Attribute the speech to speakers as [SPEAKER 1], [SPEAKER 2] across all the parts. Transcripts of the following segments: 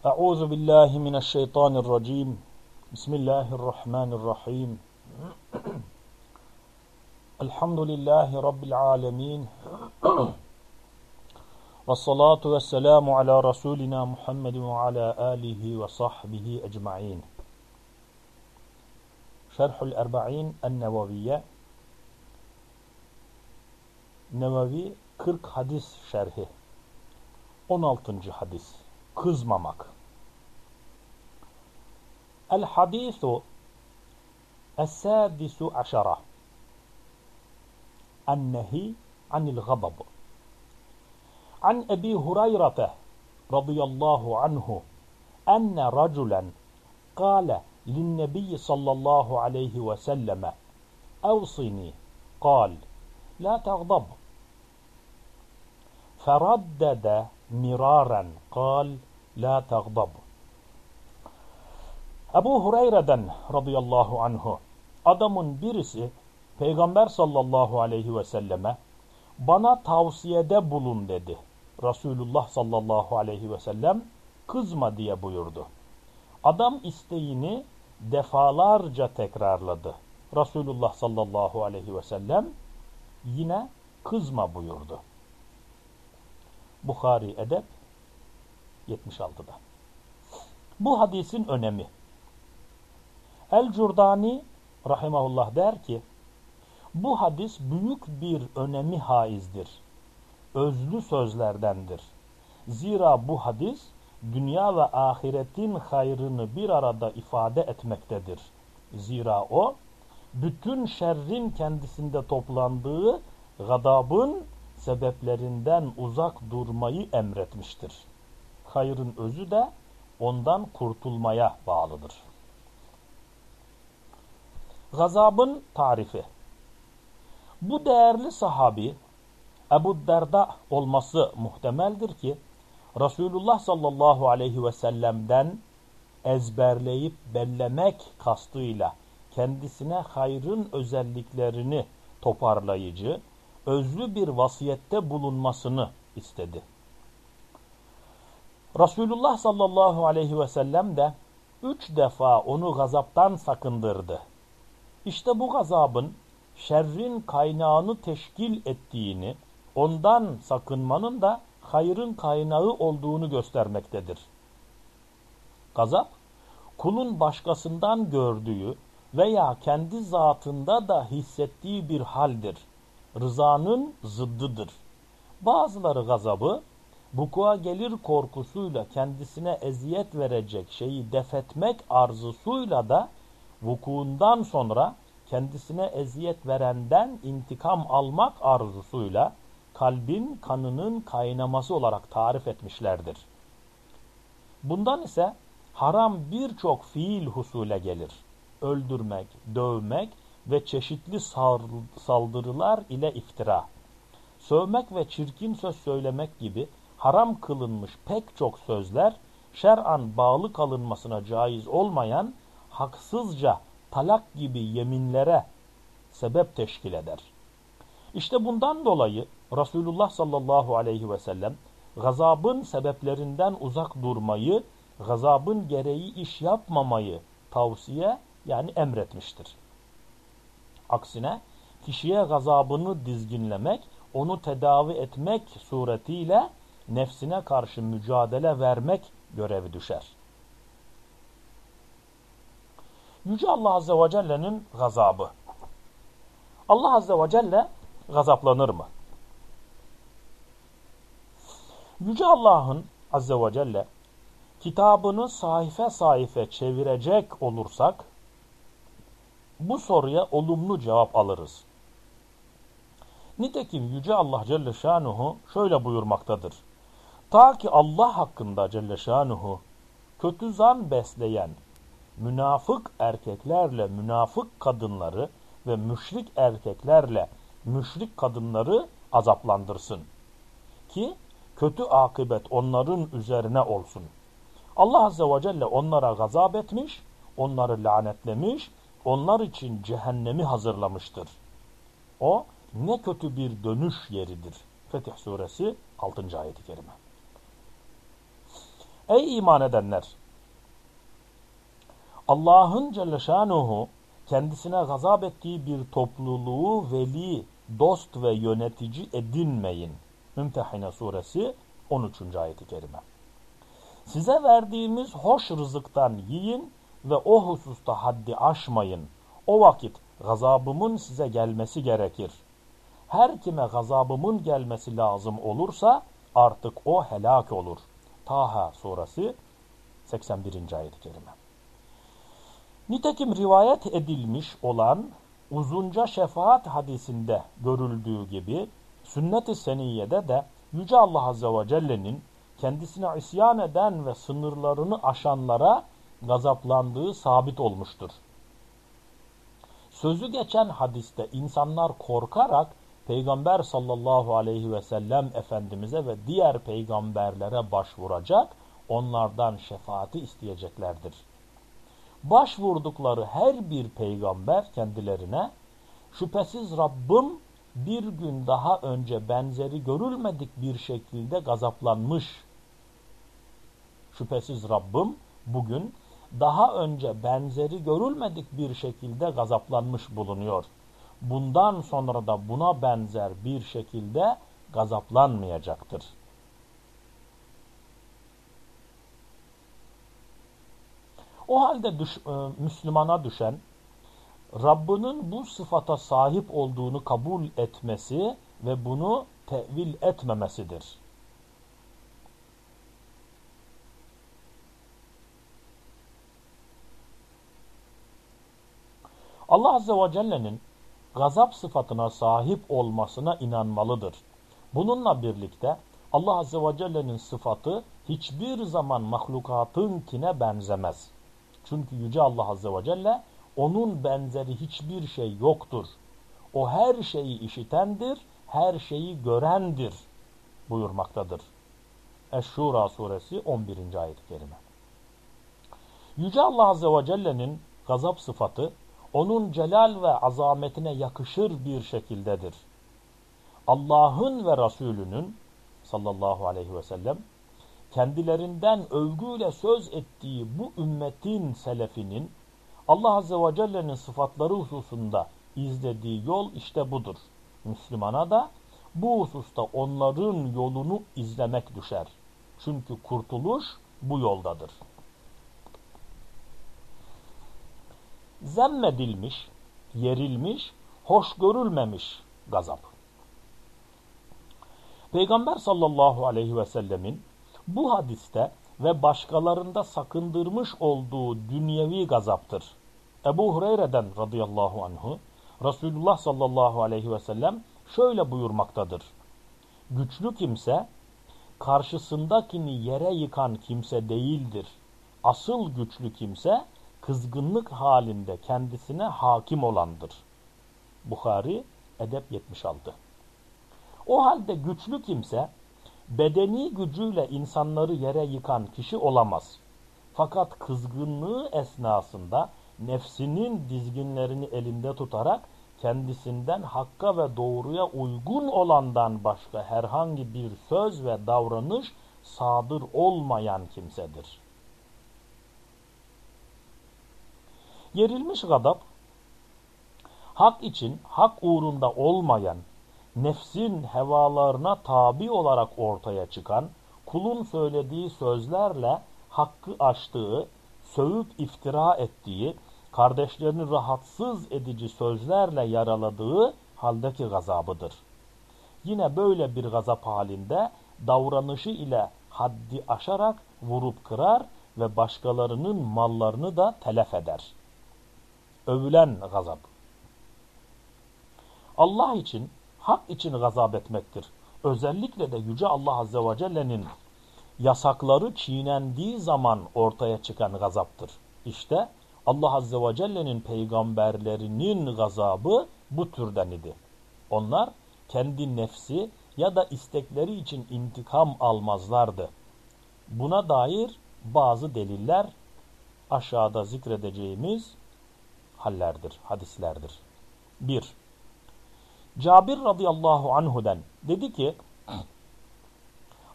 [SPEAKER 1] أعوذ بالله من الشيطان الرجيم. بسم الله الرحمن الرحيم. الحمد لله رب العالمين. والصلاة والسلام على رسولنا محمد وعلى آله وصحبه أجمعين. شرح الأربعين النووية. Nevevi 40 hadis şerhi 16. hadis kızmamak. الحديث السادس عشر النهي عن الغضب عن أبي هريرة رضي الله عنه أن رجلا قال للنبي صلى الله عليه وسلم أوصني قال لا تغضب فردد miraren kal la tagdab. Ebu Hureyre'den radıyallahu anhu adamın birisi Peygamber sallallahu aleyhi ve selleme bana tavsiyede bulun dedi. Resulullah sallallahu aleyhi ve sellem kızma diye buyurdu. Adam isteğini defalarca tekrarladı. Resulullah sallallahu aleyhi ve sellem yine kızma buyurdu. Bukhari Edep 76'da. Bu hadisin önemi. El-Curdani rahimahullah der ki bu hadis büyük bir önemi haizdir. Özlü sözlerdendir. Zira bu hadis dünya ve ahiretin hayrını bir arada ifade etmektedir. Zira o bütün şerrin kendisinde toplandığı gadabın sebeplerinden uzak durmayı emretmiştir. Hayrın özü de ondan kurtulmaya bağlıdır. Gazabın tarifi Bu değerli sahabi Ebu Derda olması muhtemeldir ki Resulullah sallallahu aleyhi ve sellem'den ezberleyip bellemek kastıyla kendisine hayrın özelliklerini toparlayıcı, özlü bir vasiyette bulunmasını istedi. Resulullah sallallahu aleyhi ve sellem de üç defa onu gazaptan sakındırdı. İşte bu gazabın şerrin kaynağını teşkil ettiğini, ondan sakınmanın da hayrın kaynağı olduğunu göstermektedir. Gazap, kulun başkasından gördüğü veya kendi zatında da hissettiği bir haldir. Rızanın zıddıdır. Bazıları gazabı, vuku'a gelir korkusuyla kendisine eziyet verecek şeyi defetmek arzusuyla da vukuundan sonra kendisine eziyet verenden intikam almak arzusuyla kalbin kanının kaynaması olarak tarif etmişlerdir. Bundan ise haram birçok fiil husule gelir. Öldürmek, dövmek ve çeşitli saldırılar ile iftira. Sövmek ve çirkin söz söylemek gibi haram kılınmış pek çok sözler şer'an bağlı kalınmasına caiz olmayan haksızca talak gibi yeminlere sebep teşkil eder. İşte bundan dolayı Resulullah sallallahu aleyhi ve sellem gazabın sebeplerinden uzak durmayı, gazabın gereği iş yapmamayı tavsiye yani emretmiştir. Aksine kişiye gazabını dizginlemek, onu tedavi etmek suretiyle nefsine karşı mücadele vermek görevi düşer. Yüce Allah Azze ve Celle'nin gazabı. Allah Azze ve Celle gazaplanır mı? Yüce Allah'ın Azze ve Celle kitabını sayfa sayfa çevirecek olursak bu soruya olumlu cevap alırız. Nitekim Yüce Allah Celle Şanuhu şöyle buyurmaktadır. Ta ki Allah hakkında Celle Şanuhu kötü zan besleyen münafık erkeklerle münafık kadınları ve müşrik erkeklerle müşrik kadınları azaplandırsın. Ki kötü akıbet onların üzerine olsun. Allah Azze ve Celle onlara gazap etmiş, onları lanetlemiş, onlar için cehennemi hazırlamıştır. O ne kötü bir dönüş yeridir. Fetih Suresi 6. ayeti kerime. Ey iman edenler! Allah'ın Celle Şanuhu kendisine gazap ettiği bir topluluğu veli, dost ve yönetici edinmeyin. Mümtehine suresi 13. ayeti kerime. Size verdiğimiz hoş rızıktan yiyin ve o hususta haddi aşmayın. O vakit gazabımın size gelmesi gerekir. Her kime gazabımın gelmesi lazım olursa artık o helak olur. Taha suresi 81. ayet-i kerime. Nitekim rivayet edilmiş olan uzunca şefaat hadisinde görüldüğü gibi sünnet-i seniyede de Yüce Allah Azze ve Celle'nin kendisine isyan eden ve sınırlarını aşanlara gazaplandığı sabit olmuştur. Sözü geçen hadiste insanlar korkarak Peygamber sallallahu aleyhi ve sellem Efendimiz'e ve diğer peygamberlere başvuracak, onlardan şefaati isteyeceklerdir. Başvurdukları her bir peygamber kendilerine, şüphesiz Rabbim bir gün daha önce benzeri görülmedik bir şekilde gazaplanmış. Şüphesiz Rabbim bugün daha önce benzeri görülmedik bir şekilde gazaplanmış bulunuyor. Bundan sonra da buna benzer bir şekilde gazaplanmayacaktır. O halde düş, e, Müslümana düşen Rabbinin bu sıfata sahip olduğunu kabul etmesi ve bunu tevil etmemesidir. Allah Azze ve Celle'nin gazap sıfatına sahip olmasına inanmalıdır. Bununla birlikte Allah Azze ve Celle'nin sıfatı hiçbir zaman mahlukatınkine benzemez. Çünkü Yüce Allah Azze ve Celle onun benzeri hiçbir şey yoktur. O her şeyi işitendir, her şeyi görendir buyurmaktadır. Eş-Şura suresi 11. ayet-i kerime. Yüce Allah Azze ve Celle'nin gazap sıfatı onun celal ve azametine yakışır bir şekildedir. Allah'ın ve Resulünün sallallahu aleyhi ve sellem kendilerinden övgüyle söz ettiği bu ümmetin selefinin Allah Azze ve Celle'nin sıfatları hususunda izlediği yol işte budur. Müslümana da bu hususta onların yolunu izlemek düşer. Çünkü kurtuluş bu yoldadır. Zemmedilmiş, yerilmiş, hoş görülmemiş gazap. Peygamber sallallahu aleyhi ve sellemin bu hadiste ve başkalarında sakındırmış olduğu dünyevi gazaptır. Ebu Hureyre'den radıyallahu anhu Resulullah sallallahu aleyhi ve sellem şöyle buyurmaktadır. Güçlü kimse karşısındakini yere yıkan kimse değildir. Asıl güçlü kimse kızgınlık halinde kendisine hakim olandır. Bukhari Edep 76 O halde güçlü kimse bedeni gücüyle insanları yere yıkan kişi olamaz. Fakat kızgınlığı esnasında nefsinin dizginlerini elinde tutarak kendisinden hakka ve doğruya uygun olandan başka herhangi bir söz ve davranış sadır olmayan kimsedir. Yerilmiş gadap, hak için, hak uğrunda olmayan, nefsin hevalarına tabi olarak ortaya çıkan, kulun söylediği sözlerle hakkı aştığı, sövüp iftira ettiği, kardeşlerini rahatsız edici sözlerle yaraladığı haldeki gazabıdır. Yine böyle bir gazap halinde davranışı ile haddi aşarak vurup kırar ve başkalarının mallarını da telef eder övülen gazap. Allah için, hak için gazap etmektir. Özellikle de Yüce Allah Azze ve Celle'nin yasakları çiğnendiği zaman ortaya çıkan gazaptır. İşte Allah Azze ve Celle'nin peygamberlerinin gazabı bu türden idi. Onlar kendi nefsi ya da istekleri için intikam almazlardı. Buna dair bazı deliller aşağıda zikredeceğimiz hallerdir, hadislerdir. 1. Cabir radıyallahu anhu'den dedi ki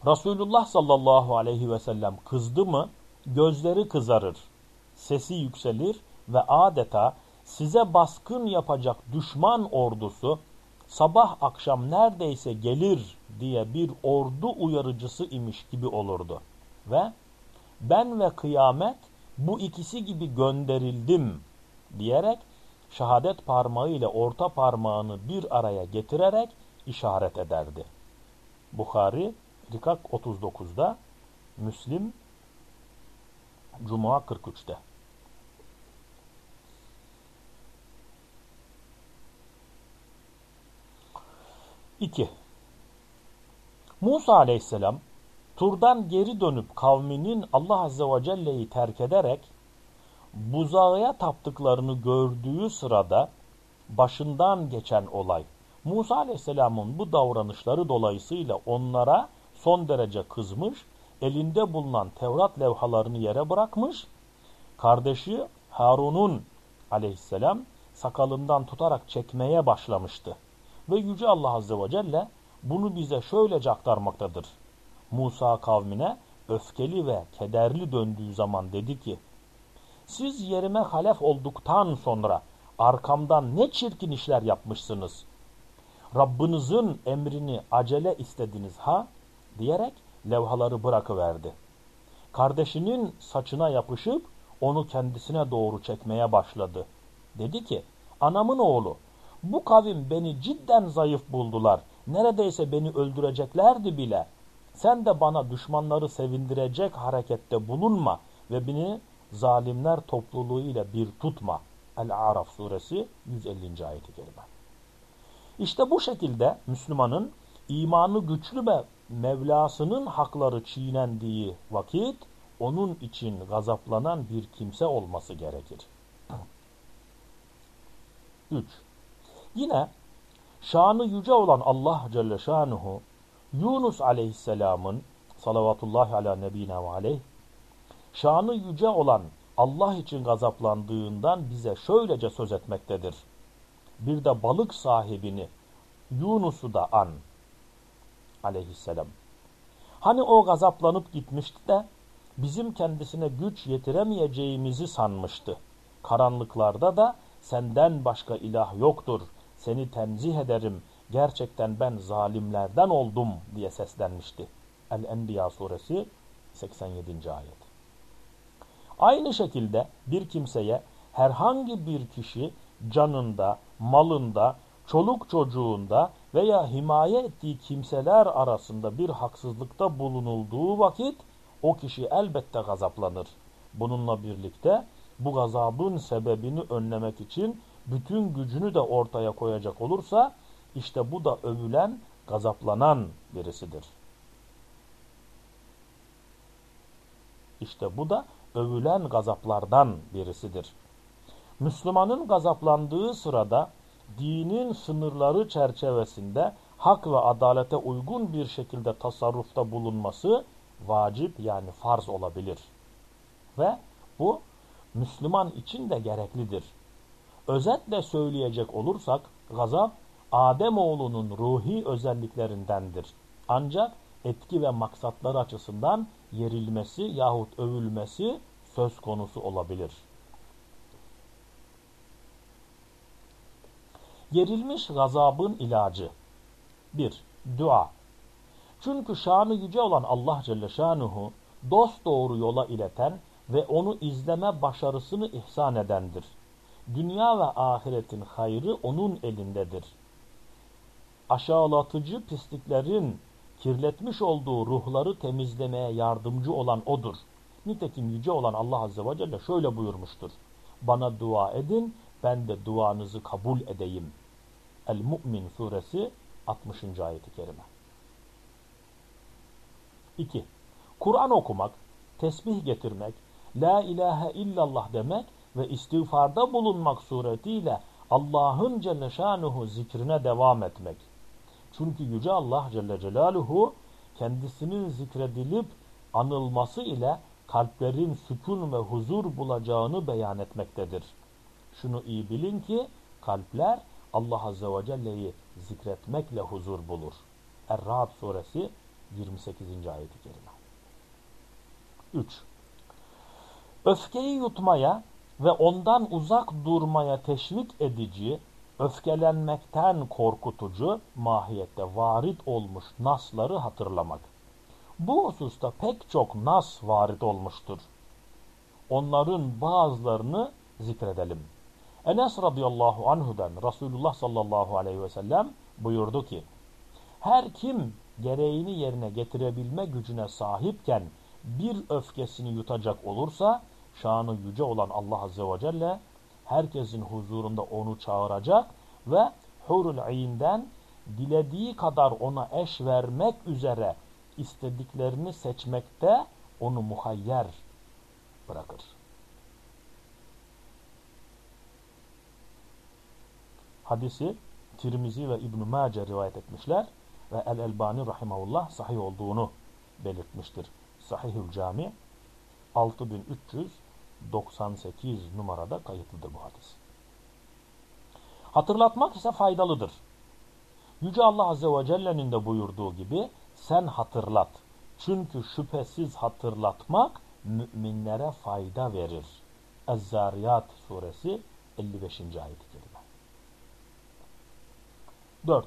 [SPEAKER 1] Resulullah sallallahu aleyhi ve sellem kızdı mı gözleri kızarır, sesi yükselir ve adeta size baskın yapacak düşman ordusu sabah akşam neredeyse gelir diye bir ordu uyarıcısı imiş gibi olurdu. Ve ben ve kıyamet bu ikisi gibi gönderildim diyerek şehadet parmağı ile orta parmağını bir araya getirerek işaret ederdi. Bukhari Rikak 39'da, Müslim Cuma 43'te. İki. Musa aleyhisselam turdan geri dönüp kavminin Allah azze ve celle'yi terk ederek buzağıya taptıklarını gördüğü sırada başından geçen olay. Musa aleyhisselamın bu davranışları dolayısıyla onlara son derece kızmış, elinde bulunan Tevrat levhalarını yere bırakmış, kardeşi Harun'un aleyhisselam sakalından tutarak çekmeye başlamıştı. Ve Yüce Allah Azze ve Celle bunu bize şöylece aktarmaktadır. Musa kavmine öfkeli ve kederli döndüğü zaman dedi ki, siz yerime halef olduktan sonra arkamdan ne çirkin işler yapmışsınız. Rabbinizin emrini acele istediniz ha? diyerek levhaları bırakıverdi. Kardeşinin saçına yapışıp onu kendisine doğru çekmeye başladı. Dedi ki, anamın oğlu, bu kavim beni cidden zayıf buldular. Neredeyse beni öldüreceklerdi bile. Sen de bana düşmanları sevindirecek harekette bulunma ve beni zalimler topluluğu ile bir tutma. El-Araf suresi 150. ayeti kerime. İşte bu şekilde Müslümanın imanı güçlü ve Mevlasının hakları çiğnendiği vakit onun için gazaplanan bir kimse olması gerekir. 3. Yine şanı yüce olan Allah Celle Şanuhu Yunus Aleyhisselam'ın salavatullahi ala nebine ve aleyh şanı yüce olan Allah için gazaplandığından bize şöylece söz etmektedir. Bir de balık sahibini Yunus'u da an aleyhisselam. Hani o gazaplanıp gitmişti de bizim kendisine güç yetiremeyeceğimizi sanmıştı. Karanlıklarda da senden başka ilah yoktur, seni tenzih ederim, gerçekten ben zalimlerden oldum diye seslenmişti. El-Enbiya suresi 87. ayet. Aynı şekilde bir kimseye herhangi bir kişi canında, malında, çoluk çocuğunda veya himaye ettiği kimseler arasında bir haksızlıkta bulunulduğu vakit o kişi elbette gazaplanır. Bununla birlikte bu gazabın sebebini önlemek için bütün gücünü de ortaya koyacak olursa işte bu da övülen, gazaplanan birisidir. İşte bu da övülen gazaplardan birisidir. Müslümanın gazaplandığı sırada dinin sınırları çerçevesinde hak ve adalete uygun bir şekilde tasarrufta bulunması vacip yani farz olabilir. Ve bu Müslüman için de gereklidir. Özetle söyleyecek olursak gazap Ademoğlunun ruhi özelliklerindendir. Ancak etki ve maksatlar açısından yerilmesi yahut övülmesi söz konusu olabilir. Gerilmiş gazabın ilacı 1. Dua Çünkü şanı yüce olan Allah Celle Şanuhu dost doğru yola ileten ve onu izleme başarısını ihsan edendir. Dünya ve ahiretin hayrı onun elindedir. Aşağılatıcı pisliklerin kirletmiş olduğu ruhları temizlemeye yardımcı olan O'dur. Nitekim yüce olan Allah Azze ve Celle şöyle buyurmuştur. Bana dua edin, ben de duanızı kabul edeyim. El-Mu'min suresi 60. ayeti kerime. 2. Kur'an okumak, tesbih getirmek, La ilahe illallah demek ve istiğfarda bulunmak suretiyle Allah'ın Celle Şanuhu zikrine devam etmek. Çünkü Yüce Allah Celle Celaluhu kendisinin zikredilip anılması ile kalplerin sükun ve huzur bulacağını beyan etmektedir. Şunu iyi bilin ki kalpler Allah Azze ve Celle'yi zikretmekle huzur bulur. Er-Ra'd suresi 28. ayeti kerime. 3. Öfkeyi yutmaya ve ondan uzak durmaya teşvik edici, öfkelenmekten korkutucu mahiyette varit olmuş nasları hatırlamak. Bu hususta pek çok nas varit olmuştur. Onların bazılarını zikredelim. Enes radıyallahu anhudan Resulullah sallallahu aleyhi ve sellem buyurdu ki, her kim gereğini yerine getirebilme gücüne sahipken bir öfkesini yutacak olursa şanı yüce olan Allah Azze ve Celle herkesin huzurunda onu çağıracak ve hurul ayinden dilediği kadar ona eş vermek üzere istediklerini seçmekte onu muhayyer bırakır. Hadisi Tirmizi ve İbn-i Mace rivayet etmişler ve El-Elbani rahimahullah sahih olduğunu belirtmiştir. Sahihül Cami 6398 numarada kayıtlıdır bu hadis. Hatırlatmak ise faydalıdır. Yüce Allah Azze ve Celle'nin de buyurduğu gibi sen hatırlat. Çünkü şüphesiz hatırlatmak müminlere fayda verir. Ez-Zariyat suresi 55. ayet-i kerime. 4.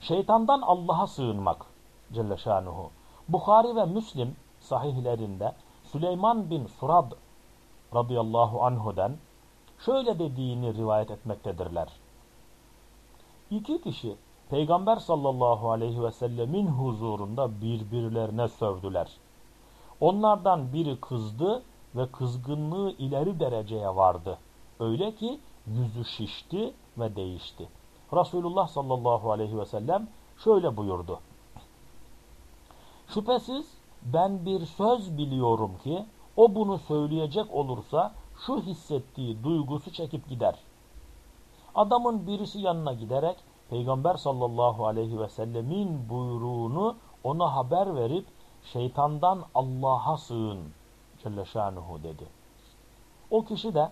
[SPEAKER 1] Şeytandan Allah'a sığınmak Celle Şanuhu. Bukhari ve Müslim sahihlerinde Süleyman bin Surad radıyallahu anhu'den şöyle dediğini rivayet etmektedirler. İki kişi Peygamber sallallahu aleyhi ve sellemin huzurunda birbirlerine sövdüler. Onlardan biri kızdı ve kızgınlığı ileri dereceye vardı. Öyle ki yüzü şişti ve değişti. Resulullah sallallahu aleyhi ve sellem şöyle buyurdu. Şüphesiz ben bir söz biliyorum ki o bunu söyleyecek olursa şu hissettiği duygusu çekip gider. Adamın birisi yanına giderek Peygamber sallallahu aleyhi ve sellemin buyruğunu ona haber verip şeytandan Allah'a sığın Celle şanuhu dedi. O kişi de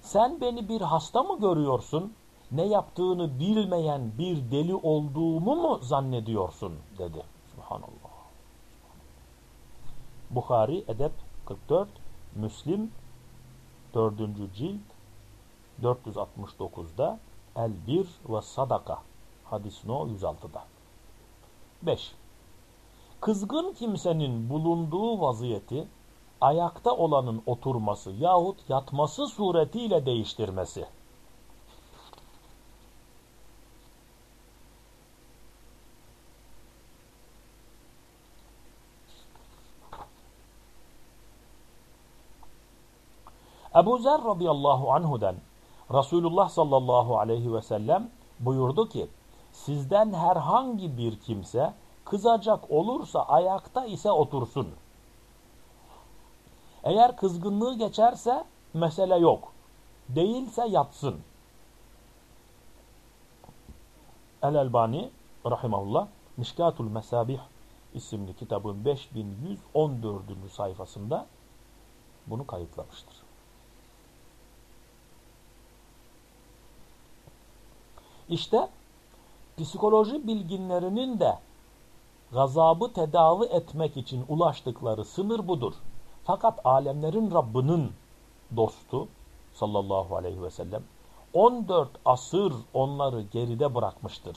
[SPEAKER 1] sen beni bir hasta mı görüyorsun? Ne yaptığını bilmeyen bir deli olduğumu mu zannediyorsun? dedi. Subhanallah. Bukhari Edep 44, Müslim 4. cilt 469'da El-Bir ve Sadaka hadis no 106'da. 5. Kızgın kimsenin bulunduğu vaziyeti ayakta olanın oturması yahut yatması suretiyle değiştirmesi. Ebu Zer radıyallahu anhu'den Resulullah sallallahu aleyhi ve sellem buyurdu ki sizden herhangi bir kimse kızacak olursa ayakta ise otursun. Eğer kızgınlığı geçerse mesele yok. Değilse yatsın. El-Elbani rahimahullah Mişkatul Mesabih isimli kitabın 5114. sayfasında bunu kayıtlamıştır. İşte psikoloji bilginlerinin de gazabı tedavi etmek için ulaştıkları sınır budur. Fakat alemlerin Rabbinin dostu sallallahu aleyhi ve sellem 14 asır onları geride bırakmıştır.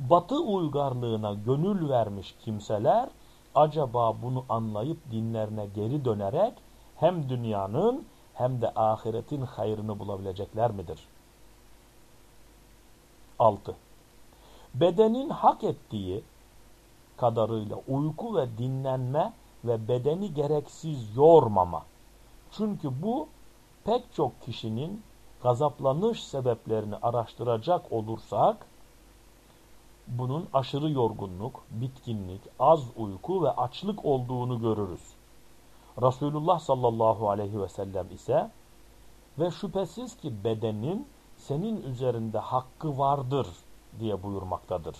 [SPEAKER 1] Batı uygarlığına gönül vermiş kimseler acaba bunu anlayıp dinlerine geri dönerek hem dünyanın hem de ahiretin hayrını bulabilecekler midir? 6. Bedenin hak ettiği kadarıyla uyku ve dinlenme ve bedeni gereksiz yormama. Çünkü bu pek çok kişinin gazaplanış sebeplerini araştıracak olursak bunun aşırı yorgunluk, bitkinlik, az uyku ve açlık olduğunu görürüz. Resulullah sallallahu aleyhi ve sellem ise ve şüphesiz ki bedenin senin üzerinde hakkı vardır diye buyurmaktadır.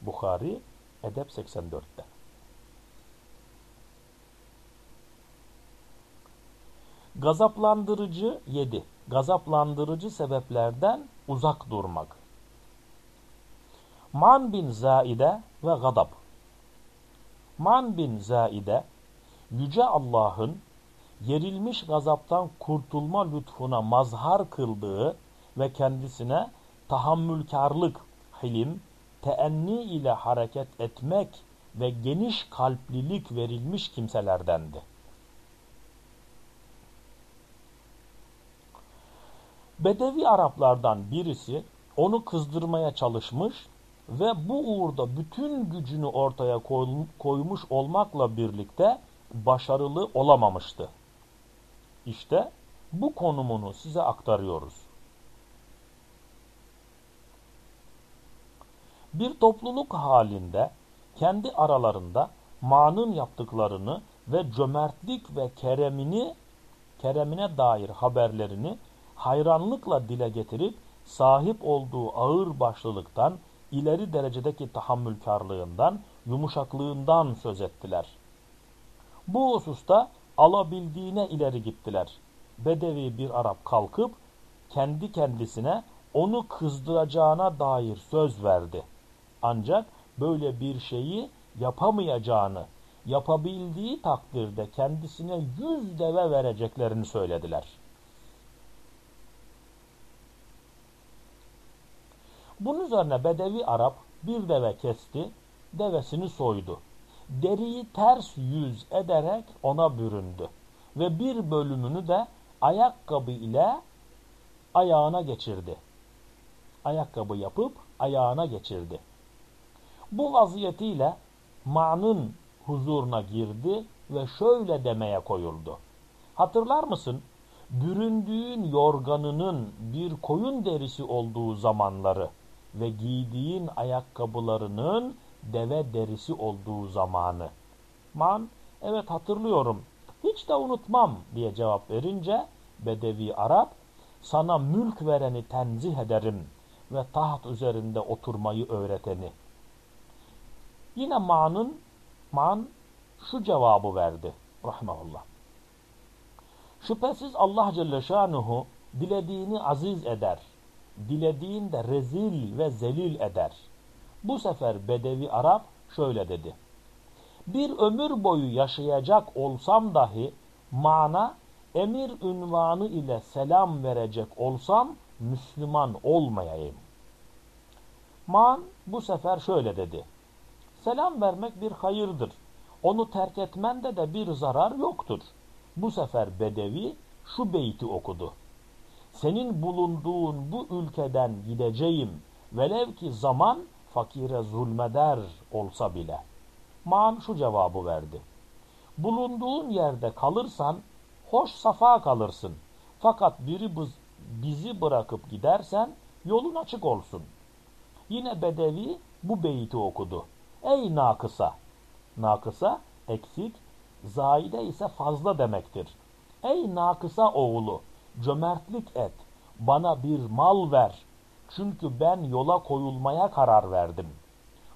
[SPEAKER 1] Bukhari Edep 84'te. Gazaplandırıcı 7. Gazaplandırıcı sebeplerden uzak durmak. Man bin Zaide ve gadab. Man bin Zaide, Yüce Allah'ın yerilmiş gazaptan kurtulma lütfuna mazhar kıldığı ve kendisine tahammülkarlık, hilim, teenni ile hareket etmek ve geniş kalplilik verilmiş kimselerdendi. Bedevi Araplardan birisi onu kızdırmaya çalışmış ve bu uğurda bütün gücünü ortaya koymuş olmakla birlikte başarılı olamamıştı. İşte bu konumunu size aktarıyoruz. Bir topluluk halinde kendi aralarında manın yaptıklarını ve cömertlik ve keremini keremine dair haberlerini hayranlıkla dile getirip sahip olduğu ağır başlılıktan, ileri derecedeki tahammülkarlığından, yumuşaklığından söz ettiler. Bu hususta alabildiğine ileri gittiler. Bedevi bir Arap kalkıp kendi kendisine onu kızdıracağına dair söz verdi. Ancak böyle bir şeyi yapamayacağını, yapabildiği takdirde kendisine yüz deve vereceklerini söylediler. Bunun üzerine Bedevi Arap bir deve kesti, devesini soydu. Deriyi ters yüz ederek ona büründü ve bir bölümünü de ayakkabı ile ayağına geçirdi. Ayakkabı yapıp ayağına geçirdi. Bu vaziyetiyle Ma'nın huzuruna girdi ve şöyle demeye koyuldu. Hatırlar mısın? Büründüğün yorganının bir koyun derisi olduğu zamanları ve giydiğin ayakkabılarının deve derisi olduğu zamanı. Man, evet hatırlıyorum, hiç de unutmam diye cevap verince Bedevi Arap, sana mülk vereni tenzih ederim ve taht üzerinde oturmayı öğreteni. Yine Ma'nın, Man şu cevabı verdi, rahmetullah. Şüphesiz Allah Celle Şanuhu dilediğini aziz eder dilediğinde rezil ve zelil eder. Bu sefer Bedevi Arap şöyle dedi. Bir ömür boyu yaşayacak olsam dahi mana emir ünvanı ile selam verecek olsam Müslüman olmayayım. Man bu sefer şöyle dedi. Selam vermek bir hayırdır. Onu terk etmende de bir zarar yoktur. Bu sefer Bedevi şu beyti okudu senin bulunduğun bu ülkeden gideceğim velev ki zaman fakire zulmeder olsa bile. Man şu cevabı verdi. Bulunduğun yerde kalırsan hoş safa kalırsın. Fakat biri bizi bırakıp gidersen yolun açık olsun. Yine Bedevi bu beyti okudu. Ey nakısa! Nakısa eksik, zaide ise fazla demektir. Ey nakısa oğlu! cömertlik et, bana bir mal ver. Çünkü ben yola koyulmaya karar verdim.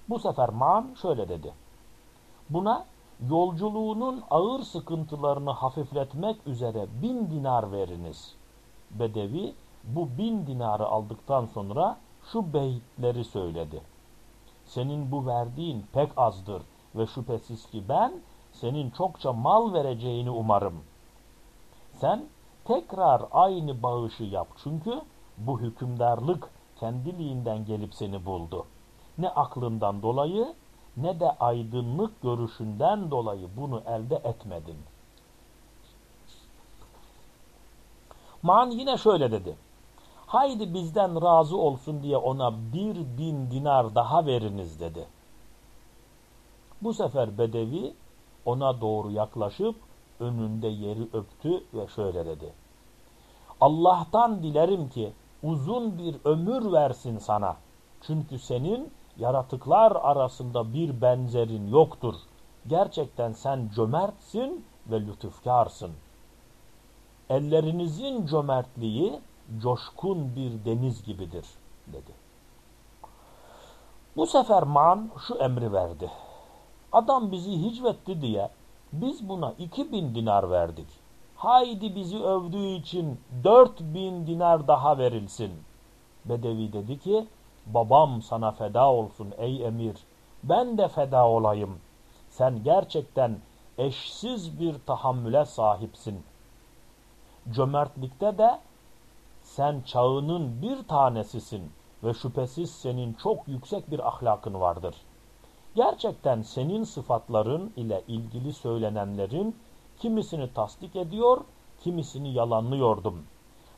[SPEAKER 1] Bu sefer Man şöyle dedi. Buna yolculuğunun ağır sıkıntılarını hafifletmek üzere bin dinar veriniz. Bedevi bu bin dinarı aldıktan sonra şu beyitleri söyledi. Senin bu verdiğin pek azdır ve şüphesiz ki ben senin çokça mal vereceğini umarım. Sen tekrar aynı bağışı yap. Çünkü bu hükümdarlık kendiliğinden gelip seni buldu. Ne aklından dolayı ne de aydınlık görüşünden dolayı bunu elde etmedin. Man yine şöyle dedi. Haydi bizden razı olsun diye ona bir bin dinar daha veriniz dedi. Bu sefer Bedevi ona doğru yaklaşıp önünde yeri öptü ve şöyle dedi. Allah'tan dilerim ki uzun bir ömür versin sana. Çünkü senin yaratıklar arasında bir benzerin yoktur. Gerçekten sen cömertsin ve lütufkarsın. Ellerinizin cömertliği coşkun bir deniz gibidir dedi. Bu sefer Man şu emri verdi. Adam bizi hicvetti diye biz buna iki bin dinar verdik. Haydi bizi övdüğü için dört bin dinar daha verilsin. Bedevi dedi ki, babam sana feda olsun ey emir. Ben de feda olayım. Sen gerçekten eşsiz bir tahammüle sahipsin. Cömertlikte de sen çağının bir tanesisin ve şüphesiz senin çok yüksek bir ahlakın vardır. Gerçekten senin sıfatların ile ilgili söylenenlerin kimisini tasdik ediyor, kimisini yalanlıyordum.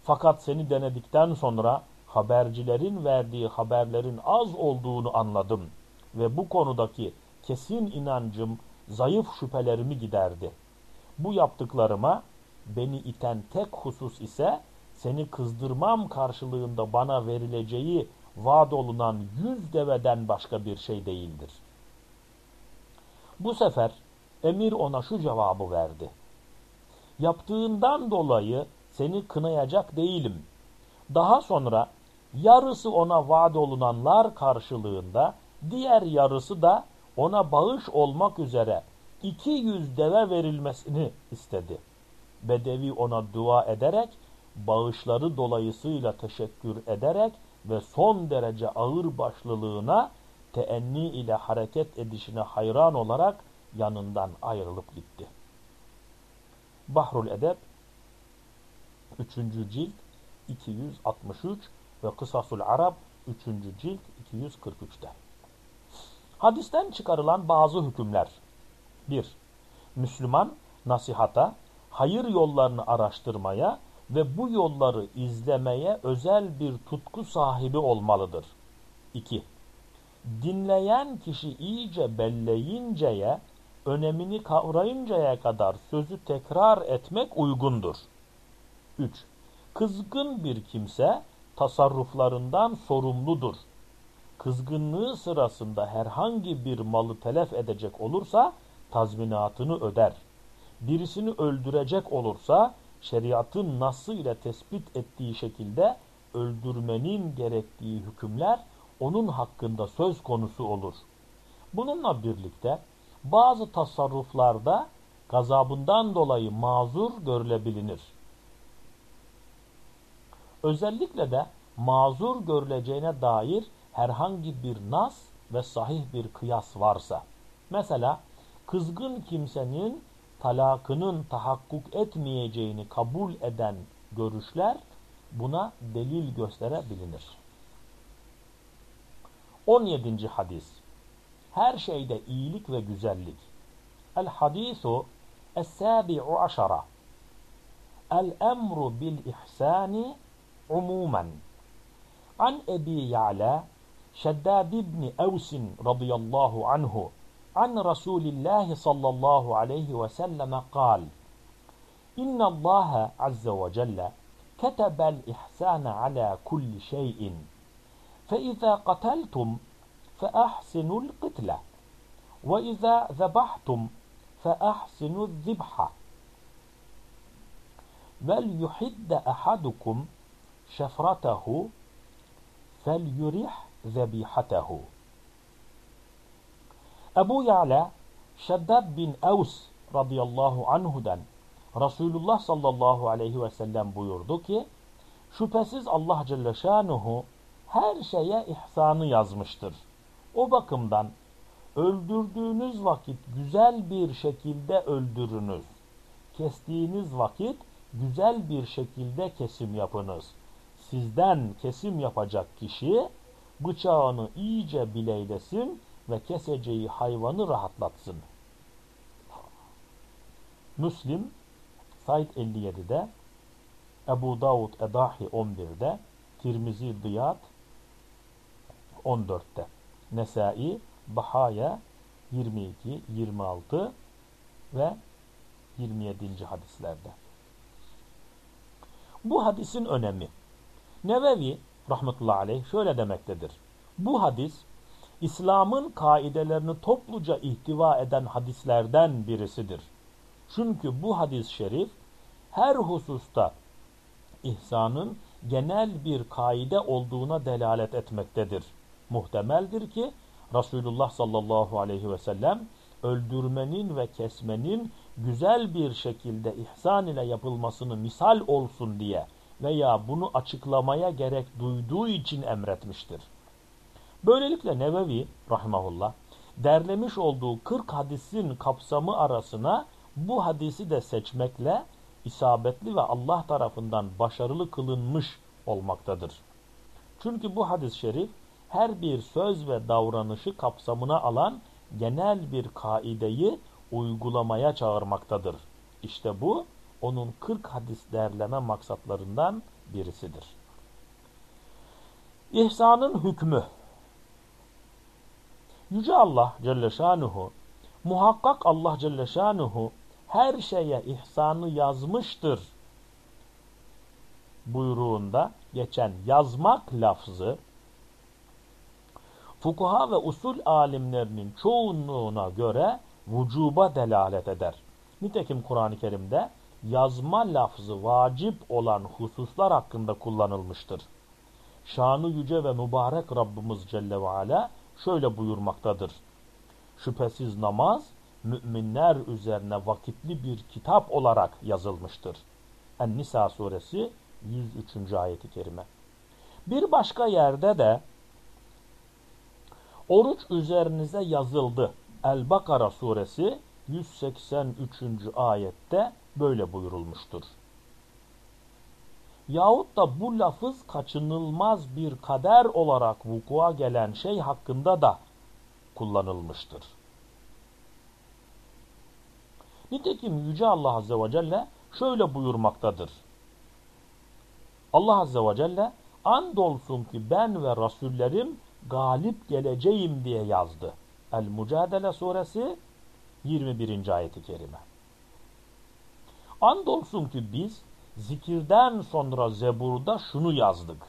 [SPEAKER 1] Fakat seni denedikten sonra habercilerin verdiği haberlerin az olduğunu anladım ve bu konudaki kesin inancım zayıf şüphelerimi giderdi. Bu yaptıklarıma beni iten tek husus ise seni kızdırmam karşılığında bana verileceği vaad olunan yüz deveden başka bir şey değildir. Bu sefer emir ona şu cevabı verdi. Yaptığından dolayı seni kınayacak değilim. Daha sonra yarısı ona vaad olunanlar karşılığında diğer yarısı da ona bağış olmak üzere 200 deve verilmesini istedi. Bedevi ona dua ederek, bağışları dolayısıyla teşekkür ederek ve son derece ağır başlılığına teenni ile hareket edişine hayran olarak yanından ayrılıp gitti. Bahrul Edeb 3. cilt 263 ve Kısasul Arab 3. cilt 243'te. Hadisten çıkarılan bazı hükümler 1. Müslüman nasihata, hayır yollarını araştırmaya ve bu yolları izlemeye özel bir tutku sahibi olmalıdır. 2. Dinleyen kişi iyice belleyinceye, önemini kavrayıncaya kadar sözü tekrar etmek uygundur. 3. Kızgın bir kimse tasarruflarından sorumludur. Kızgınlığı sırasında herhangi bir malı telef edecek olursa tazminatını öder. Birisini öldürecek olursa şeriatın nasıl ile tespit ettiği şekilde öldürmenin gerektiği hükümler onun hakkında söz konusu olur. Bununla birlikte bazı tasarruflarda gazabından dolayı mazur görülebilir. Özellikle de mazur görüleceğine dair herhangi bir nas ve sahih bir kıyas varsa. Mesela kızgın kimsenin talakının tahakkuk etmeyeceğini kabul eden görüşler buna delil gösterebilir. 17. hadis Her şeyde iyilik ve güzellik. El hadisu es-sabi'u aşara El emru bil ihsani umumen An Ebi Ya'la Şeddad ibn Evs radıyallahu anhu عن رسول الله صلى الله عليه وسلم قال إن الله عز وجل كتب الإحسان على كل شيء فإذا قتلتم فأحسنوا القتلة وإذا ذبحتم فأحسنوا الذبحة بل يحد أحدكم شفرته فليرح ذبيحته. أبو يعلى شداد بن أوس رضي الله عنه دن رسول الله صلى الله عليه وسلم buyurdu ki الله جل شانه Şanuhu her şeye ihsanı yazmıştır.'' O bakımdan öldürdüğünüz vakit güzel bir şekilde öldürünüz. Kestiğiniz vakit güzel bir şekilde kesim yapınız. Sizden kesim yapacak kişi bıçağını iyice bileylesin ve keseceği hayvanı rahatlatsın. Müslim Said 57'de Ebu Davud Edahi 11'de Tirmizi Diyat 14'te Nesai Bahaya 22, 26 ve 27. hadislerde. Bu hadisin önemi. Nevevi rahmetullahi aleyh şöyle demektedir. Bu hadis İslam'ın kaidelerini topluca ihtiva eden hadislerden birisidir. Çünkü bu hadis-i şerif her hususta ihsanın genel bir kaide olduğuna delalet etmektedir. Muhtemeldir ki Resulullah sallallahu aleyhi ve sellem öldürmenin ve kesmenin güzel bir şekilde ihsan ile yapılmasını misal olsun diye veya bunu açıklamaya gerek duyduğu için emretmiştir. Böylelikle Nevevi rahimahullah derlemiş olduğu 40 hadisin kapsamı arasına bu hadisi de seçmekle isabetli ve Allah tarafından başarılı kılınmış olmaktadır. Çünkü bu hadis-i şerif her bir söz ve davranışı kapsamına alan genel bir kaideyi uygulamaya çağırmaktadır. İşte bu onun 40 hadis derleme maksatlarından birisidir. İhsanın hükmü Yüce Allah Celle Şanuhu muhakkak Allah Celle Şanuhu her şeye ihsanı yazmıştır buyruğunda geçen yazmak lafzı fukuha ve usul alimlerinin çoğunluğuna göre vücuba delalet eder. Nitekim Kur'an-ı Kerim'de yazma lafzı vacip olan hususlar hakkında kullanılmıştır. Şanı yüce ve mübarek Rabbimiz Celle ve Ala şöyle buyurmaktadır. Şüphesiz namaz müminler üzerine vakitli bir kitap olarak yazılmıştır. En-Nisa suresi 103. ayeti kerime. Bir başka yerde de oruç üzerinize yazıldı. El-Bakara suresi 183. ayette böyle buyurulmuştur. Yahut da bu lafız kaçınılmaz bir kader olarak vukua gelen şey hakkında da kullanılmıştır. Nitekim Yüce Allah Azze ve Celle şöyle buyurmaktadır. Allah Azze ve Celle andolsun ki ben ve Rasullerim galip geleceğim diye yazdı. El-Mücadele suresi 21. ayeti kerime. Andolsun ki biz zikirden sonra Zebur'da şunu yazdık.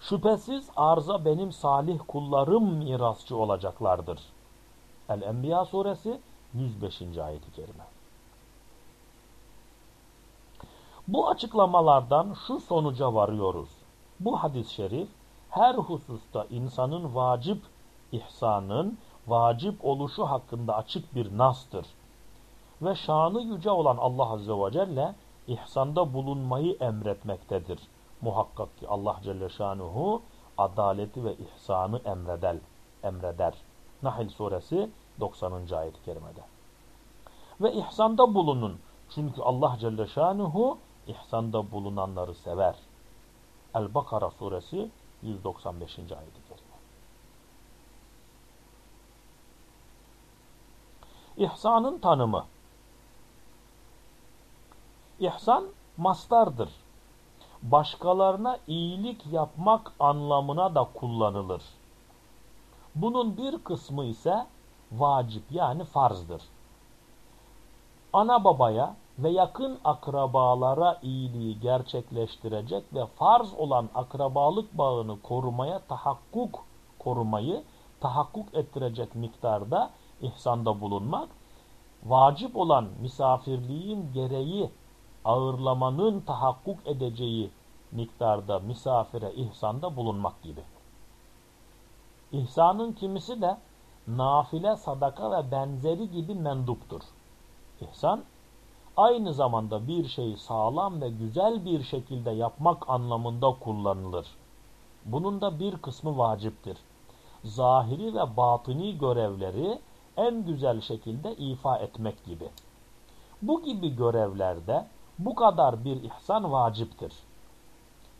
[SPEAKER 1] Şüphesiz arza benim salih kullarım mirasçı olacaklardır. El-Enbiya suresi 105. ayeti kerime. Bu açıklamalardan şu sonuca varıyoruz. Bu hadis-i şerif her hususta insanın vacip ihsanın vacip oluşu hakkında açık bir nastır. Ve şanı yüce olan Allah Azze ve Celle ihsanda bulunmayı emretmektedir. Muhakkak ki Allah Celle Şanuhu adaleti ve ihsanı emreder. emreder. Nahl suresi 90. ayet-i kerimede. Ve ihsanda bulunun. Çünkü Allah Celle Şanuhu ihsanda bulunanları sever. El-Bakara suresi 195. ayet-i kerime. İhsanın tanımı. İhsan mastardır. Başkalarına iyilik yapmak anlamına da kullanılır. Bunun bir kısmı ise vacip yani farzdır. Ana babaya ve yakın akrabalara iyiliği gerçekleştirecek ve farz olan akrabalık bağını korumaya tahakkuk korumayı tahakkuk ettirecek miktarda ihsanda bulunmak, vacip olan misafirliğin gereği ağırlamanın tahakkuk edeceği miktarda misafire ihsanda bulunmak gibi. İhsanın kimisi de nafile, sadaka ve benzeri gibi menduptur. İhsan, aynı zamanda bir şeyi sağlam ve güzel bir şekilde yapmak anlamında kullanılır. Bunun da bir kısmı vaciptir. Zahiri ve batini görevleri en güzel şekilde ifa etmek gibi. Bu gibi görevlerde bu kadar bir ihsan vaciptir.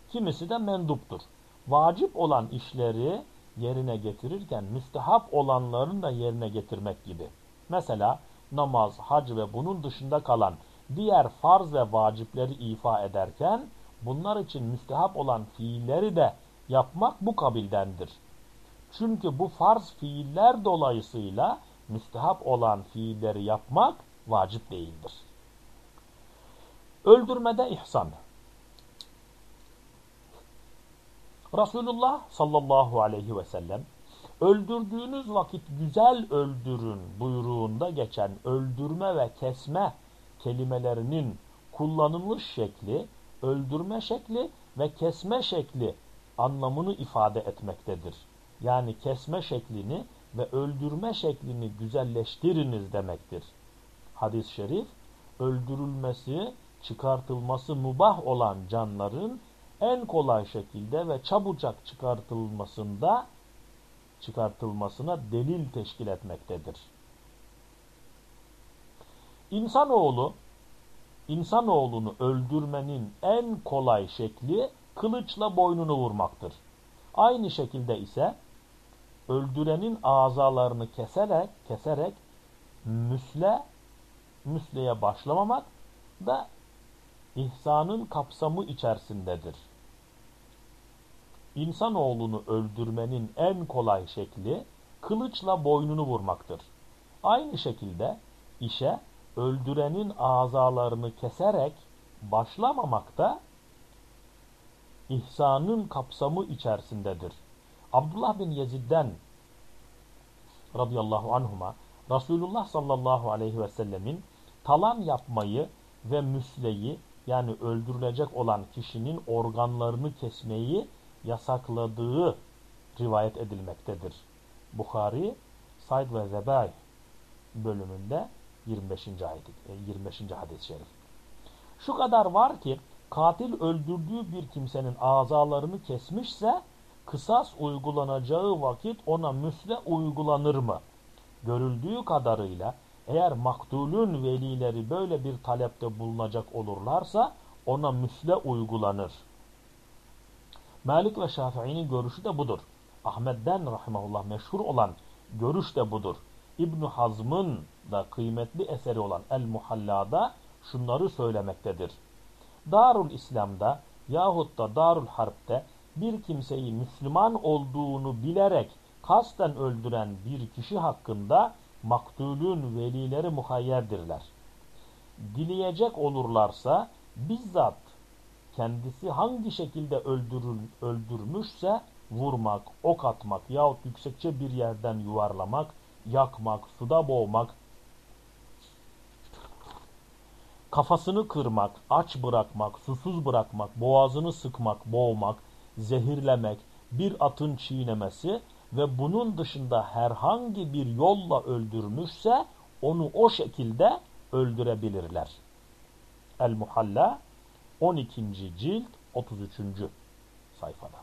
[SPEAKER 1] Kimisi de menduptur. Vacip olan işleri yerine getirirken müstehap olanların da yerine getirmek gibi. Mesela namaz, hac ve bunun dışında kalan diğer farz ve vacipleri ifa ederken bunlar için müstehap olan fiilleri de yapmak bu kabildendir. Çünkü bu farz fiiller dolayısıyla müstehap olan fiilleri yapmak vacip değildir. Öldürmede ihsan. Resulullah sallallahu aleyhi ve sellem öldürdüğünüz vakit güzel öldürün buyruğunda geçen öldürme ve kesme kelimelerinin kullanılmış şekli, öldürme şekli ve kesme şekli anlamını ifade etmektedir. Yani kesme şeklini ve öldürme şeklini güzelleştiriniz demektir. Hadis-i şerif, öldürülmesi, çıkartılması mubah olan canların en kolay şekilde ve çabucak çıkartılmasında çıkartılmasına delil teşkil etmektedir. İnsanoğlu insanoğlunu öldürmenin en kolay şekli kılıçla boynunu vurmaktır. Aynı şekilde ise öldürenin azalarını keserek keserek müsle müsleye başlamamak da ihsanın kapsamı içerisindedir. İnsanoğlunu öldürmenin en kolay şekli kılıçla boynunu vurmaktır. Aynı şekilde işe öldürenin azalarını keserek başlamamak da ihsanın kapsamı içerisindedir. Abdullah bin Yezid'den radıyallahu anhuma Resulullah sallallahu aleyhi ve sellemin talan yapmayı ve müsleyi yani öldürülecek olan kişinin organlarını kesmeyi yasakladığı rivayet edilmektedir. Bukhari Said ve Zebay bölümünde 25. ayet 25. hadis-i şerif. Şu kadar var ki katil öldürdüğü bir kimsenin azalarını kesmişse kısas uygulanacağı vakit ona müsle uygulanır mı? Görüldüğü kadarıyla eğer maktulün velileri böyle bir talepte bulunacak olurlarsa ona müsle uygulanır. Malik ve Şafii'nin görüşü de budur. Ahmet'den rahimahullah meşhur olan görüş de budur. İbn Hazm'ın da kıymetli eseri olan El Muhalla'da şunları söylemektedir. Darul İslam'da yahut da Darul Harp'te bir kimseyi Müslüman olduğunu bilerek kasten öldüren bir kişi hakkında maktulün velileri muhayyerdirler. Dileyecek olurlarsa bizzat kendisi hangi şekilde öldürül, öldürmüşse vurmak, ok atmak yahut yüksekçe bir yerden yuvarlamak, yakmak, suda boğmak, kafasını kırmak, aç bırakmak, susuz bırakmak, boğazını sıkmak, boğmak, zehirlemek, bir atın çiğnemesi ve bunun dışında herhangi bir yolla öldürmüşse onu o şekilde öldürebilirler. El-Muhalla 12. cilt 33. sayfada.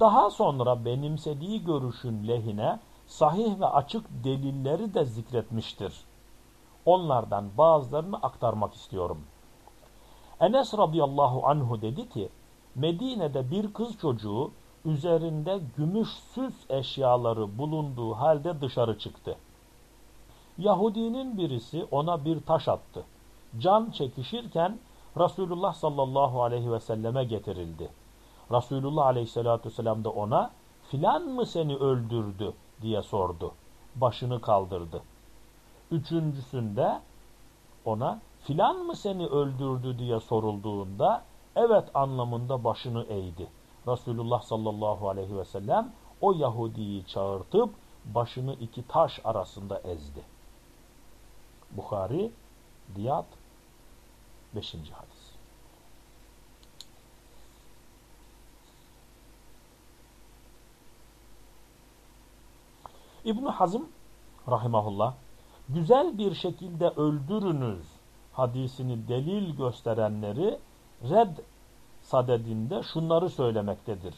[SPEAKER 1] Daha sonra benimsediği görüşün lehine sahih ve açık delilleri de zikretmiştir. Onlardan bazılarını aktarmak istiyorum. Enes radıyallahu anhu dedi ki, Medine'de bir kız çocuğu üzerinde gümüş süs eşyaları bulunduğu halde dışarı çıktı. Yahudinin birisi ona bir taş attı. Can çekişirken Resulullah sallallahu aleyhi ve selleme getirildi. Resulullah aleyhissalatü vesselam da ona filan mı seni öldürdü diye sordu. Başını kaldırdı. Üçüncüsünde ona filan mı seni öldürdü diye sorulduğunda evet anlamında başını eğdi. Resulullah sallallahu aleyhi ve sellem o Yahudi'yi çağırtıp başını iki taş arasında ezdi. Bukhari, Diyat, 5. hadis. İbn Hazm rahimahullah güzel bir şekilde öldürünüz hadisini delil gösterenleri red sadedinde şunları söylemektedir.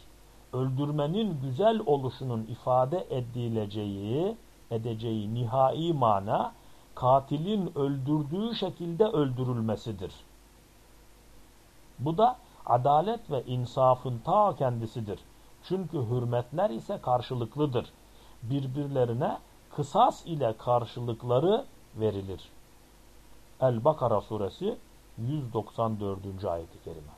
[SPEAKER 1] Öldürmenin güzel oluşunun ifade edileceği, edeceği nihai mana katilin öldürdüğü şekilde öldürülmesidir. Bu da adalet ve insafın ta kendisidir. Çünkü hürmetler ise karşılıklıdır. Birbirlerine kısas ile karşılıkları verilir. El-Bakara suresi 194. ayeti kerime.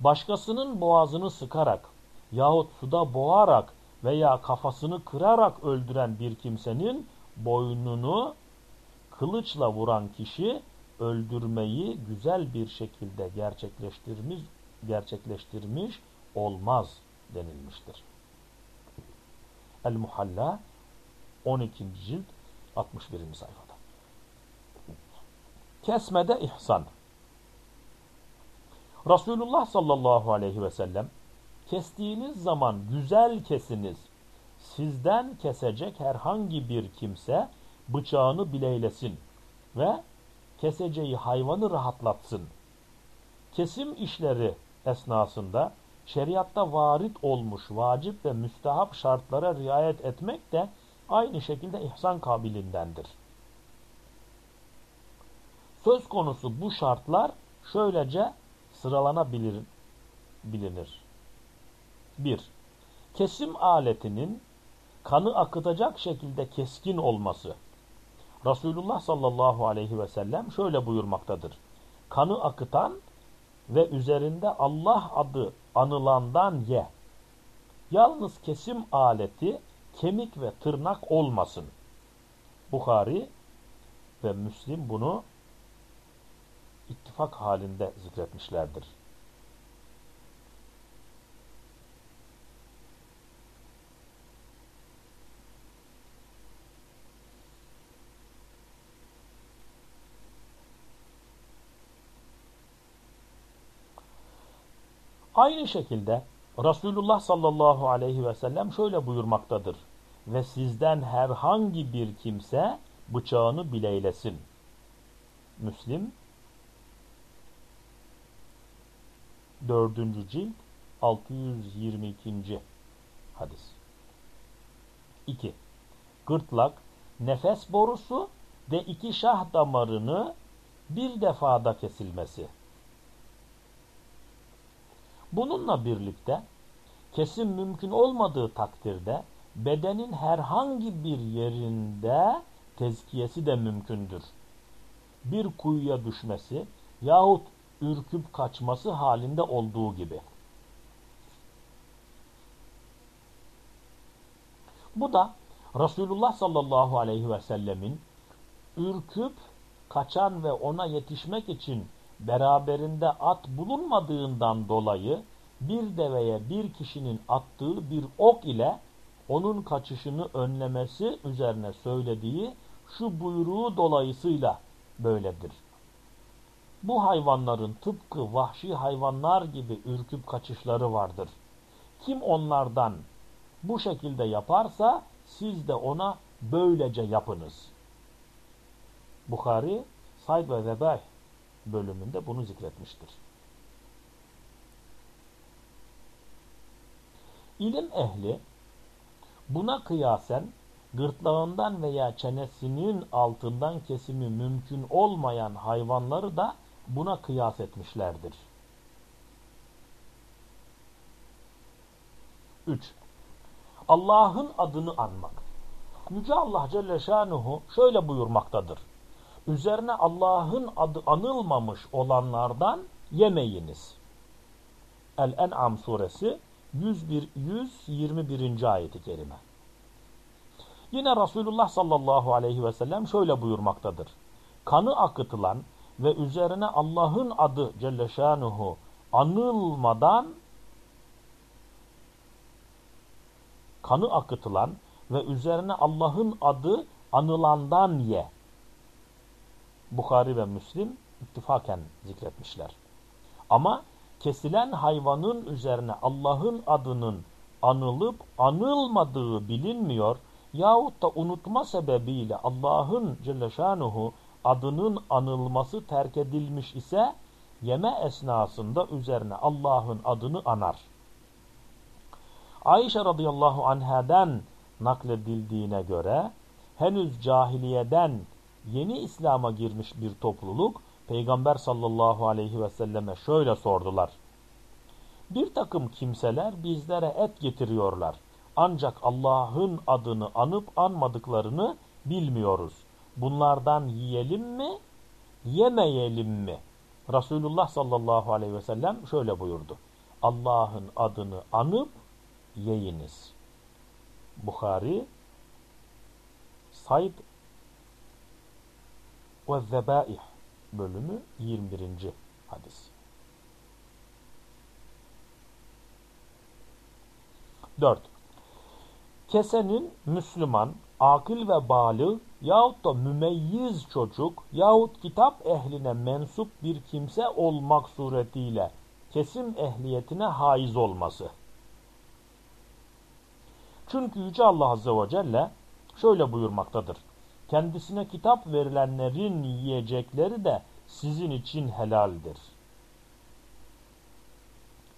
[SPEAKER 1] Başkasının boğazını sıkarak yahut suda boğarak veya kafasını kırarak öldüren bir kimsenin boynunu kılıçla vuran kişi öldürmeyi güzel bir şekilde gerçekleştirmiş, gerçekleştirmiş olmaz denilmiştir. El-Muhalla 12. cilt 61. sayfada. Kesmede ihsan. Resulullah sallallahu aleyhi ve sellem kestiğiniz zaman güzel kesiniz. Sizden kesecek herhangi bir kimse bıçağını bileylesin ve keseceği hayvanı rahatlatsın. Kesim işleri esnasında şeriatta varit olmuş vacip ve müstahap şartlara riayet etmek de aynı şekilde ihsan kabilindendir. Söz konusu bu şartlar şöylece sıralanabilir bilinir. 1. Kesim aletinin kanı akıtacak şekilde keskin olması. Resulullah sallallahu aleyhi ve sellem şöyle buyurmaktadır. Kanı akıtan ve üzerinde Allah adı anılandan ye. Yalnız kesim aleti kemik ve tırnak olmasın. Bukhari ve Müslim bunu ittifak halinde zikretmişlerdir. Aynı şekilde Resulullah sallallahu aleyhi ve sellem şöyle buyurmaktadır. Ve sizden herhangi bir kimse bıçağını bileylesin. Müslim 4. cilt 622. hadis. 2. Gırtlak, nefes borusu ve iki şah damarını bir defada kesilmesi. Bununla birlikte kesim mümkün olmadığı takdirde bedenin herhangi bir yerinde tezkiyesi de mümkündür. Bir kuyuya düşmesi yahut ürküp kaçması halinde olduğu gibi. Bu da Resulullah sallallahu aleyhi ve sellemin ürküp kaçan ve ona yetişmek için beraberinde at bulunmadığından dolayı bir deveye bir kişinin attığı bir ok ile onun kaçışını önlemesi üzerine söylediği şu buyruğu dolayısıyla böyledir. Bu hayvanların tıpkı vahşi hayvanlar gibi ürküp kaçışları vardır. Kim onlardan bu şekilde yaparsa siz de ona böylece yapınız. Bukhari Said ve Zebah bölümünde bunu zikretmiştir. İlim ehli buna kıyasen gırtlağından veya çenesinin altından kesimi mümkün olmayan hayvanları da buna kıyas etmişlerdir. 3. Allah'ın adını anmak. Yüce Allah Celle Şanuhu şöyle buyurmaktadır. Üzerine Allah'ın adı anılmamış olanlardan yemeyiniz. El-En'am suresi 101, 121. ayeti kerime. Yine Resulullah sallallahu aleyhi ve sellem şöyle buyurmaktadır. Kanı akıtılan ve üzerine Allah'ın adı Celle Şanuhu anılmadan kanı akıtılan ve üzerine Allah'ın adı anılandan ye. Bukhari ve Müslim ittifaken zikretmişler. Ama kesilen hayvanın üzerine Allah'ın adının anılıp anılmadığı bilinmiyor yahut da unutma sebebiyle Allah'ın Celle Şanuhu adının anılması terk edilmiş ise yeme esnasında üzerine Allah'ın adını anar. Ayşe radıyallahu anhaden nakledildiğine göre henüz cahiliyeden yeni İslam'a girmiş bir topluluk Peygamber sallallahu aleyhi ve selleme şöyle sordular. Bir takım kimseler bizlere et getiriyorlar. Ancak Allah'ın adını anıp anmadıklarını bilmiyoruz. Bunlardan yiyelim mi, yemeyelim mi? Resulullah sallallahu aleyhi ve sellem şöyle buyurdu. Allah'ın adını anıp yeyiniz. Bukhari Said ve Zebaih bölümü 21. hadis. 4. Kesenin Müslüman, akıl ve balı yahut da mümeyyiz çocuk yahut kitap ehline mensup bir kimse olmak suretiyle kesim ehliyetine haiz olması. Çünkü Yüce Allah Azze ve Celle şöyle buyurmaktadır. Kendisine kitap verilenlerin yiyecekleri de sizin için helaldir.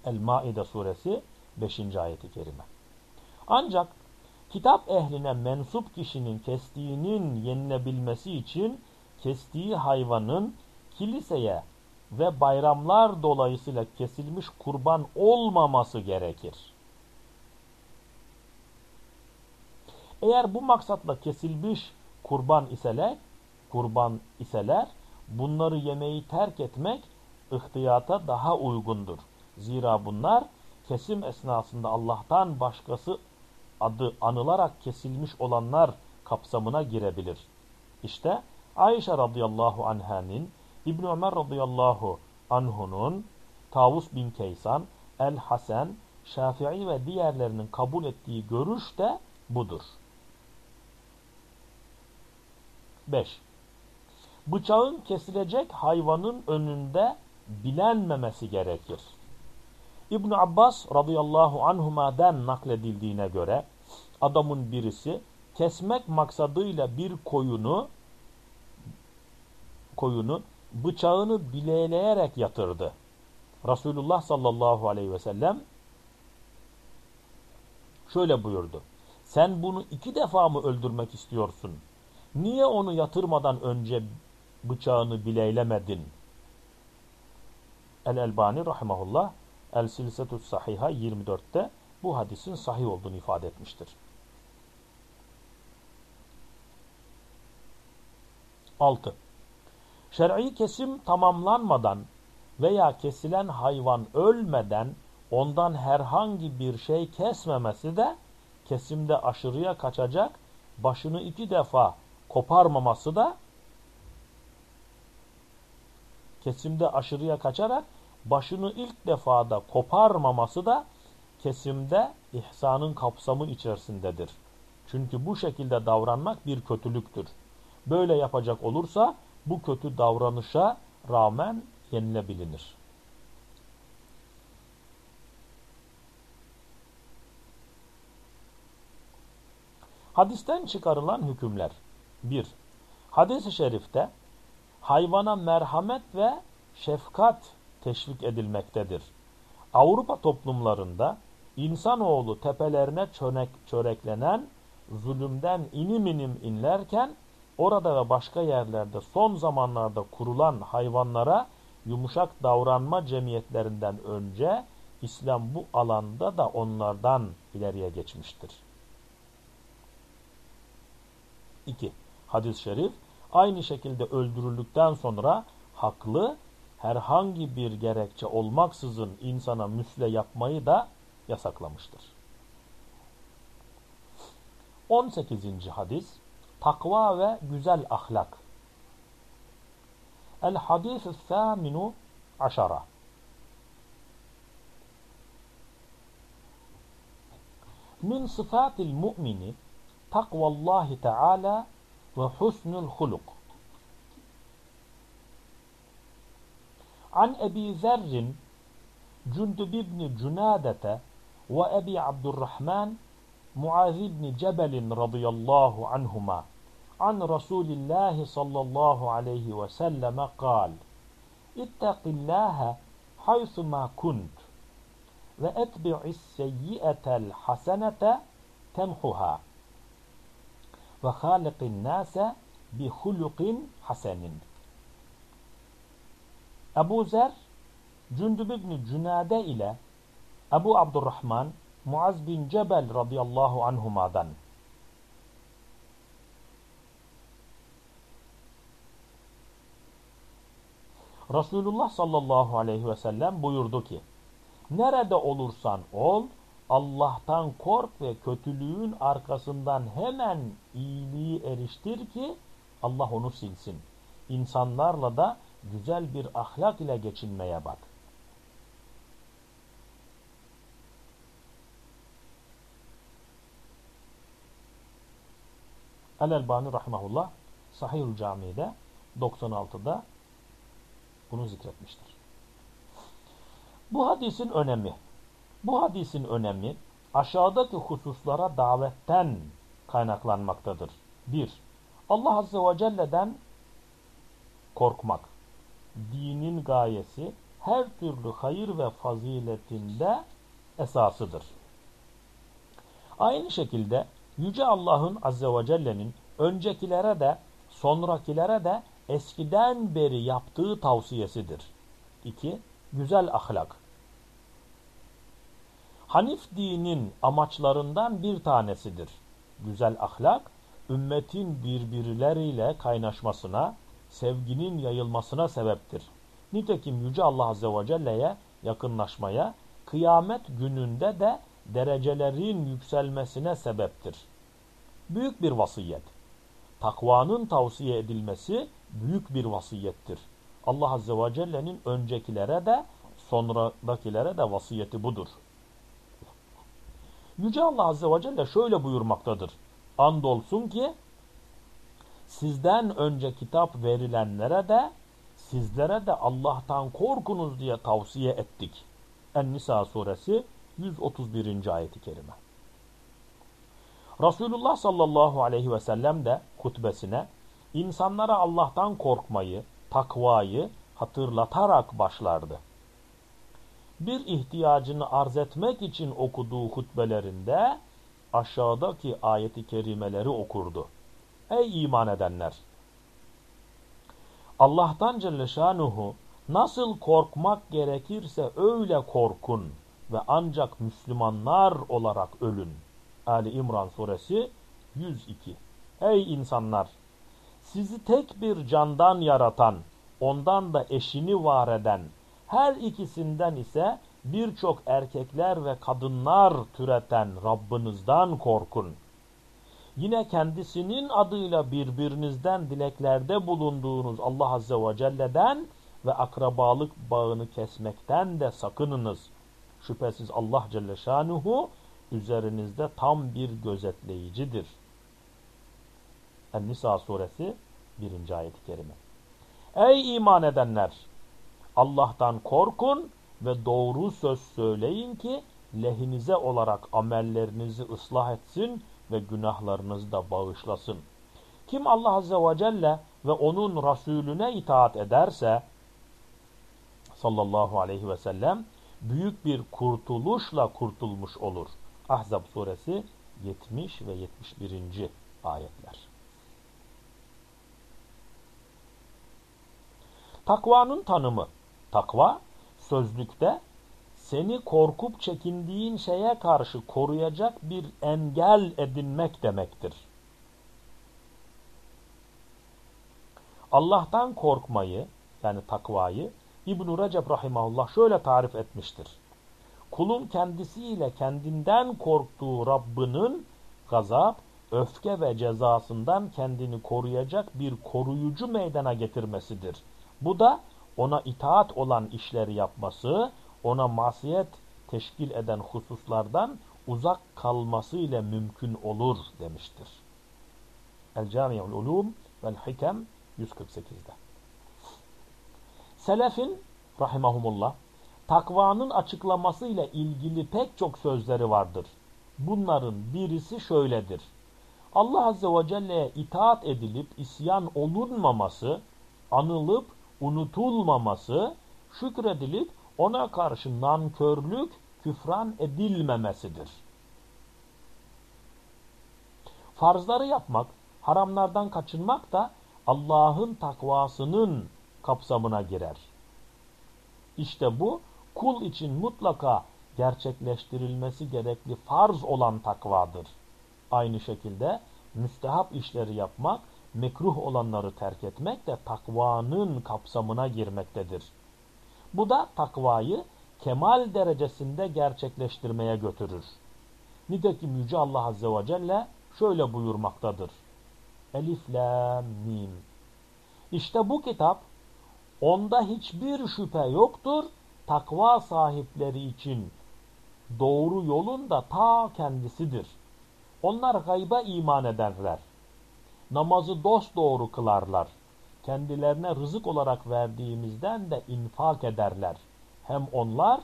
[SPEAKER 1] El-Maide suresi 5. ayeti kerime. Ancak kitap ehline mensup kişinin kestiğinin yenilebilmesi için kestiği hayvanın kiliseye ve bayramlar dolayısıyla kesilmiş kurban olmaması gerekir. Eğer bu maksatla kesilmiş kurban iseler, kurban iseler bunları yemeği terk etmek ihtiyata daha uygundur. Zira bunlar kesim esnasında Allah'tan başkası adı anılarak kesilmiş olanlar kapsamına girebilir. İşte Ayşe radıyallahu anh'ın, İbn Ömer radıyallahu anhu'nun, Tavus bin Kaysan, El Hasan, Şafii ve diğerlerinin kabul ettiği görüş de budur. 5. Bıçağın kesilecek hayvanın önünde bilenmemesi gerekir. İbn Abbas radıyallahu anhuma'dan nakledildiğine göre adamın birisi kesmek maksadıyla bir koyunu koyunu bıçağını bileğleyerek yatırdı. Resulullah sallallahu aleyhi ve sellem şöyle buyurdu. Sen bunu iki defa mı öldürmek istiyorsun? Niye onu yatırmadan önce bıçağını bileylemedin? El-Elbani rahimahullah El-Silsetü Sahiha 24'te bu hadisin sahih olduğunu ifade etmiştir. 6. Şer'i kesim tamamlanmadan veya kesilen hayvan ölmeden ondan herhangi bir şey kesmemesi de kesimde aşırıya kaçacak, başını iki defa koparmaması da kesimde aşırıya kaçarak başını ilk defada koparmaması da kesimde ihsanın kapsamı içerisindedir. Çünkü bu şekilde davranmak bir kötülüktür. Böyle yapacak olursa bu kötü davranışa rağmen yenilebilinir. Hadisten çıkarılan hükümler 1. Hadis-i şerifte hayvana merhamet ve şefkat teşvik edilmektedir. Avrupa toplumlarında insanoğlu tepelerine çörek, çöreklenen zulümden inim inim inlerken orada ve başka yerlerde son zamanlarda kurulan hayvanlara yumuşak davranma cemiyetlerinden önce İslam bu alanda da onlardan ileriye geçmiştir. 2. Hadis-i şerif aynı şekilde öldürüldükten sonra haklı herhangi bir gerekçe olmaksızın insana müsle yapmayı da yasaklamıştır. 18. hadis Takva ve güzel ahlak El hadis-i thâminu aşara Min sıfatil mu'mini takvallahi teala ve husnul huluk An Ebi Zerrin Cündüb ibn Cünadete ve Ebi Abdurrahman Muaz ibn Cebelin radıyallahu anhuma an Resulillah sallallahu aleyhi ve selleme kal İttaqillaha haythuma kunt ve etbi'is seyyiyetel hasenete temhuha ve halikin nase bi hulukin hasenin Ebu Zer, Cündüb ibn Cünade ile Ebu Abdurrahman, Muaz bin Cebel radıyallahu anhumadan. Resulullah sallallahu aleyhi ve sellem buyurdu ki, Nerede olursan ol, Allah'tan kork ve kötülüğün arkasından hemen iyiliği eriştir ki Allah onu silsin. İnsanlarla da güzel bir ahlak ile geçinmeye bak. El-Elbani Rahimahullah Sahih-ül Cami'de 96'da bunu zikretmiştir. Bu hadisin önemi bu hadisin önemi aşağıdaki hususlara davetten kaynaklanmaktadır. 1. Allah Azze ve Celle'den korkmak dinin gayesi her türlü hayır ve faziletinde esasıdır. Aynı şekilde Yüce Allah'ın Azze ve Celle'nin öncekilere de sonrakilere de eskiden beri yaptığı tavsiyesidir. 2. Güzel ahlak. Hanif dinin amaçlarından bir tanesidir. Güzel ahlak, ümmetin birbirleriyle kaynaşmasına, sevginin yayılmasına sebeptir. Nitekim Yüce Allah Azze ve Celle'ye yakınlaşmaya, kıyamet gününde de derecelerin yükselmesine sebeptir. Büyük bir vasiyet. Takvanın tavsiye edilmesi büyük bir vasiyettir. Allah Azze ve Celle'nin öncekilere de sonradakilere de vasiyeti budur. Yüce Allah Azze ve Celle şöyle buyurmaktadır. Andolsun ki sizden önce kitap verilenlere de sizlere de Allah'tan korkunuz diye tavsiye ettik. En-Nisa suresi 131. ayeti kerime. Resulullah sallallahu aleyhi ve sellem de hutbesine insanlara Allah'tan korkmayı, takvayı hatırlatarak başlardı. Bir ihtiyacını arz etmek için okuduğu hutbelerinde aşağıdaki ayeti kerimeleri okurdu. Ey iman edenler! Allah'tan Celle Şanuhu nasıl korkmak gerekirse öyle korkun ve ancak Müslümanlar olarak ölün. Ali İmran suresi 102 Ey insanlar! Sizi tek bir candan yaratan, ondan da eşini var eden, her ikisinden ise birçok erkekler ve kadınlar türeten Rabbinizden korkun. Yine kendisinin adıyla birbirinizden dileklerde bulunduğunuz Allah Azze ve Celle'den ve akrabalık bağını kesmekten de sakınınız. Şüphesiz Allah Celle Şanuhu üzerinizde tam bir gözetleyicidir. En-Nisa suresi 1. ayet-i kerime. Ey iman edenler! Allah'tan korkun ve doğru söz söyleyin ki lehinize olarak amellerinizi ıslah etsin ve günahlarınızı da bağışlasın. Kim Allah Azze ve Celle ve onun Resulüne itaat ederse sallallahu aleyhi ve sellem büyük bir kurtuluşla kurtulmuş olur. Ahzab suresi 70 ve 71. ayetler. Takvanın tanımı. Takva sözlükte seni korkup çekindiğin şeye karşı koruyacak bir engel edinmek demektir. Allah'tan korkmayı yani takvayı İbn-i Recep Rahimahullah şöyle tarif etmiştir. Kulun kendisiyle kendinden korktuğu Rabbinin gazap, öfke ve cezasından kendini koruyacak bir koruyucu meydana getirmesidir. Bu da ona itaat olan işleri yapması, ona masiyet teşkil eden hususlardan uzak kalması ile mümkün olur demiştir. El-Cami'ul Ulum vel Hikem 148'de. Selefin rahimahumullah takvanın açıklaması ile ilgili pek çok sözleri vardır. Bunların birisi şöyledir. Allah Azze ve Celle'ye itaat edilip isyan olunmaması, anılıp unutulmaması, şükredilip ona karşı nankörlük, küfran edilmemesidir. Farzları yapmak, haramlardan kaçınmak da Allah'ın takvasının kapsamına girer. İşte bu kul için mutlaka gerçekleştirilmesi gerekli farz olan takvadır. Aynı şekilde müstehap işleri yapmak, mekruh olanları terk etmek de takvanın kapsamına girmektedir. Bu da takvayı kemal derecesinde gerçekleştirmeye götürür. Nitekim Yüce Allah Azze ve Celle şöyle buyurmaktadır. Elif, la, mim. İşte bu kitap onda hiçbir şüphe yoktur. Takva sahipleri için doğru yolun da ta kendisidir. Onlar gayba iman ederler. Namazı dosdoğru kılarlar kendilerine rızık olarak verdiğimizden de infak ederler. Hem onlar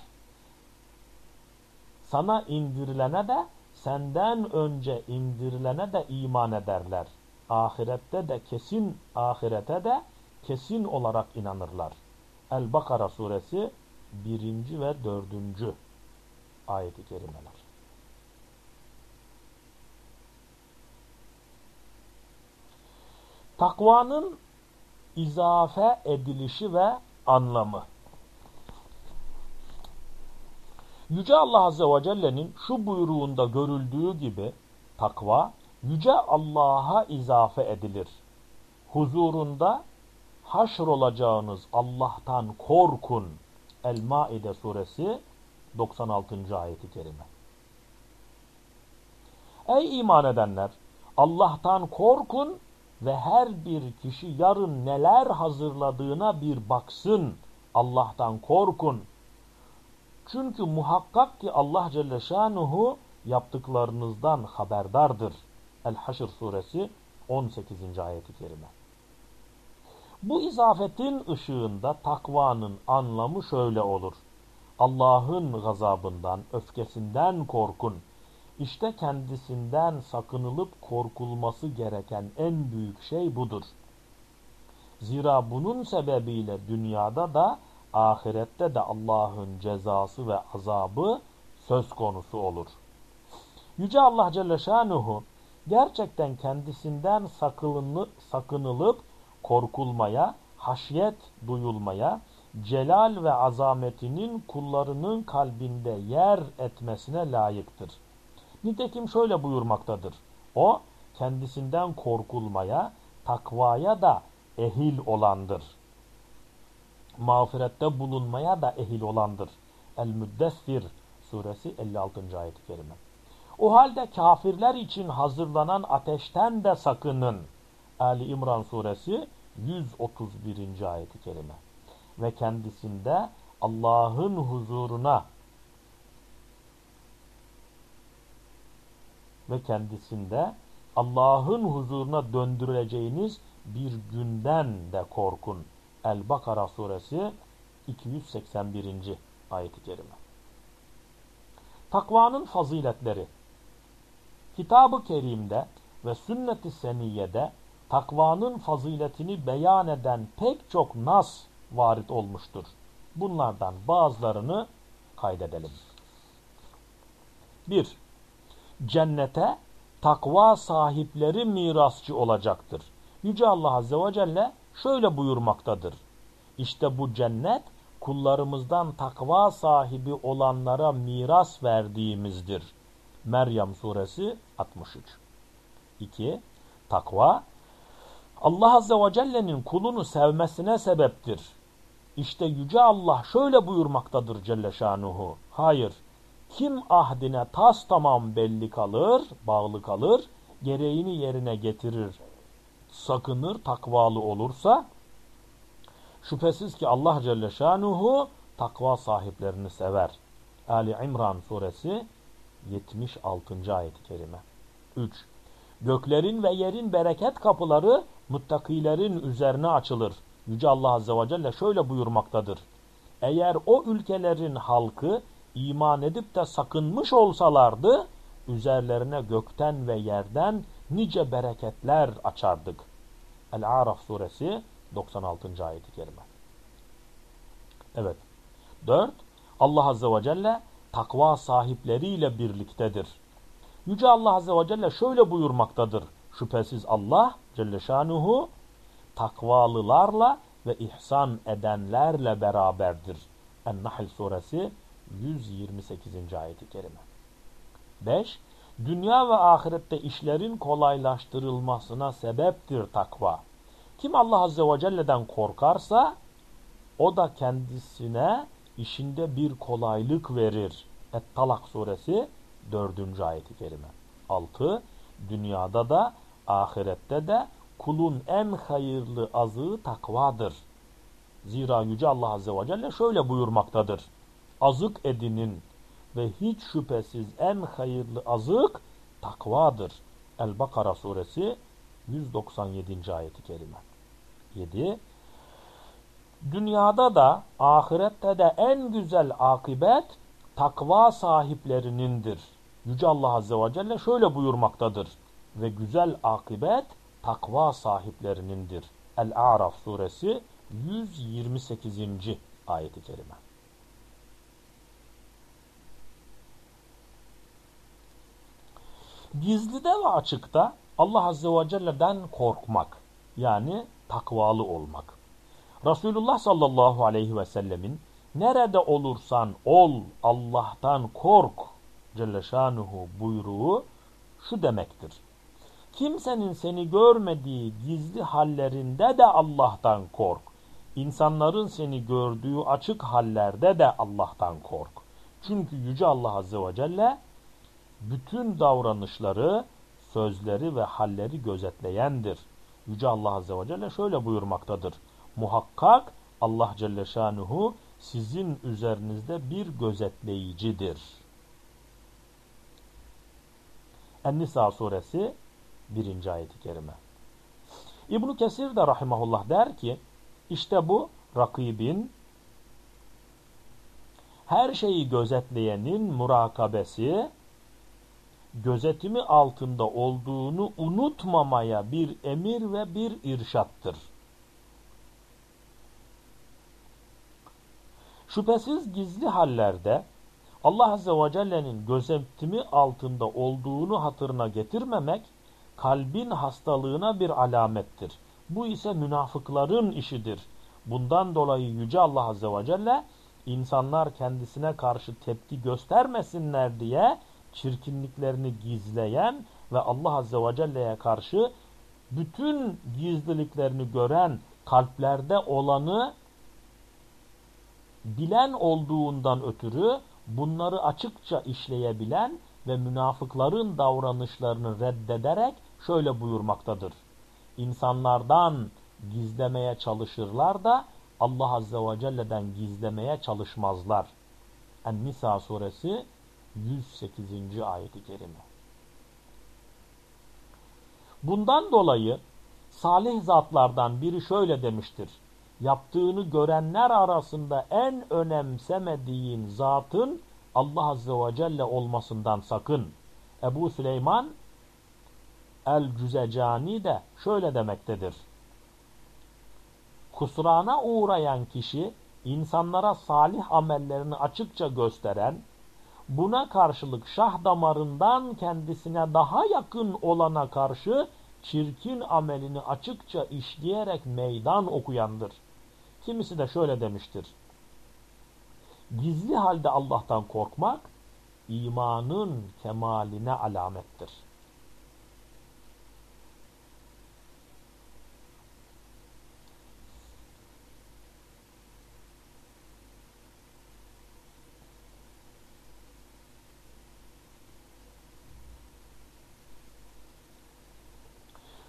[SPEAKER 1] sana indirilene de senden önce indirilene de iman ederler. Ahirette de kesin ahirete de kesin olarak inanırlar. El-Bakara suresi birinci ve dördüncü ayeti kerimeler. Takvanın izafe edilişi ve anlamı. Yüce Allah Azze ve Celle'nin şu buyruğunda görüldüğü gibi takva Yüce Allah'a izafe edilir. Huzurunda haşr olacağınız Allah'tan korkun. El-Maide suresi 96. ayeti kerime. Ey iman edenler! Allah'tan korkun ve her bir kişi yarın neler hazırladığına bir baksın. Allah'tan korkun. Çünkü muhakkak ki Allah Celle Şanuhu yaptıklarınızdan haberdardır. El-Haşr suresi 18. ayeti kerime. Bu izafetin ışığında takvanın anlamı şöyle olur. Allah'ın gazabından, öfkesinden korkun. İşte kendisinden sakınılıp korkulması gereken en büyük şey budur. Zira bunun sebebiyle dünyada da ahirette de Allah'ın cezası ve azabı söz konusu olur. Yüce Allah Celle Şanuhu gerçekten kendisinden sakınılıp korkulmaya, haşyet duyulmaya, celal ve azametinin kullarının kalbinde yer etmesine layıktır. Nitekim şöyle buyurmaktadır. O kendisinden korkulmaya, takvaya da ehil olandır. Mağfirette bulunmaya da ehil olandır. El-Müddessir suresi 56. ayet-i kerime. O halde kafirler için hazırlanan ateşten de sakının. Ali İmran suresi 131. ayet-i kerime. Ve kendisinde Allah'ın huzuruna ve kendisinde Allah'ın huzuruna döndürüleceğiniz bir günden de korkun. El-Bakara suresi 281. ayet-i kerime. Takvanın faziletleri Kitab-ı Kerim'de ve sünnet-i seniyede takvanın faziletini beyan eden pek çok nas varit olmuştur. Bunlardan bazılarını kaydedelim. 1. Cennete takva sahipleri mirasçı olacaktır. Yüce Allah Azze ve Celle şöyle buyurmaktadır. İşte bu cennet kullarımızdan takva sahibi olanlara miras verdiğimizdir. Meryem suresi 63 2. Takva Allah Azze ve Celle'nin kulunu sevmesine sebeptir. İşte Yüce Allah şöyle buyurmaktadır Celle Şanuhu. Hayır, kim ahdine tas tamam belli kalır, bağlı kalır, gereğini yerine getirir, sakınır, takvalı olursa, şüphesiz ki Allah Celle Şanuhu takva sahiplerini sever. Ali İmran suresi 76. ayet-i kerime. 3. Göklerin ve yerin bereket kapıları muttakilerin üzerine açılır. Yüce Allah Azze ve Celle şöyle buyurmaktadır. Eğer o ülkelerin halkı iman edip de sakınmış olsalardı, üzerlerine gökten ve yerden nice bereketler açardık. El-Araf suresi 96. ayeti kerime. Evet. 4. Allah Azze ve Celle takva sahipleriyle birliktedir. Yüce Allah Azze ve Celle şöyle buyurmaktadır. Şüphesiz Allah Celle Şanuhu takvalılarla ve ihsan edenlerle beraberdir. En-Nahl suresi 128. ayeti kerime. 5. Dünya ve ahirette işlerin kolaylaştırılmasına sebeptir takva. Kim Allah Azze ve Celle'den korkarsa o da kendisine işinde bir kolaylık verir. Et-Talak suresi 4. ayeti kerime. 6. Dünyada da ahirette de kulun en hayırlı azığı takvadır. Zira Yüce Allah Azze ve Celle şöyle buyurmaktadır. Azık edinin ve hiç şüphesiz en hayırlı azık takvadır. El-Bakara suresi 197. ayeti kerime. 7. Dünyada da ahirette de en güzel akibet takva sahiplerinindir. Yüce Allah Azze ve Celle şöyle buyurmaktadır. Ve güzel akibet takva Gizlide ve açıkta Allah Azze ve Celle'den korkmak yani takvalı olmak. Resulullah sallallahu aleyhi ve sellemin nerede olursan ol Allah'tan kork Celle Şanuhu buyruğu şu demektir. Kimsenin seni görmediği gizli hallerinde de Allah'tan kork. İnsanların seni gördüğü açık hallerde de Allah'tan kork. Çünkü Yüce Allah Azze ve Celle bütün davranışları, sözleri ve halleri gözetleyendir. Yüce Allah Azze ve Celle şöyle buyurmaktadır. Muhakkak Allah Celle Şanuhu sizin üzerinizde bir gözetleyicidir. En-Nisa suresi 1. ayeti kerime. İbn Kesir de rahimahullah der ki işte bu rakibin her şeyi gözetleyenin murakabesi gözetimi altında olduğunu unutmamaya bir emir ve bir irşattır. Şüphesiz gizli hallerde Allah Azze ve Celle'nin gözetimi altında olduğunu hatırına getirmemek kalbin hastalığına bir alamettir. Bu ise münafıkların işidir. Bundan dolayı Yüce Allah Azze ve Celle insanlar kendisine karşı tepki göstermesinler diye çirkinliklerini gizleyen ve Allah Azze ve Celle'ye karşı bütün gizliliklerini gören kalplerde olanı bilen olduğundan ötürü bunları açıkça işleyebilen ve münafıkların davranışlarını reddederek şöyle buyurmaktadır. İnsanlardan gizlemeye çalışırlar da Allah Azze ve Celle'den gizlemeye çalışmazlar. En-Nisa suresi 108. ayeti kerime. Bundan dolayı salih zatlardan biri şöyle demiştir. Yaptığını görenler arasında en önemsemediğin zatın Allah Azze ve Celle olmasından sakın. Ebu Süleyman El-Cüzecani de şöyle demektedir. Kusrana uğrayan kişi insanlara salih amellerini açıkça gösteren, buna karşılık şah damarından kendisine daha yakın olana karşı çirkin amelini açıkça işleyerek meydan okuyandır. Kimisi de şöyle demiştir. Gizli halde Allah'tan korkmak imanın kemaline alamettir.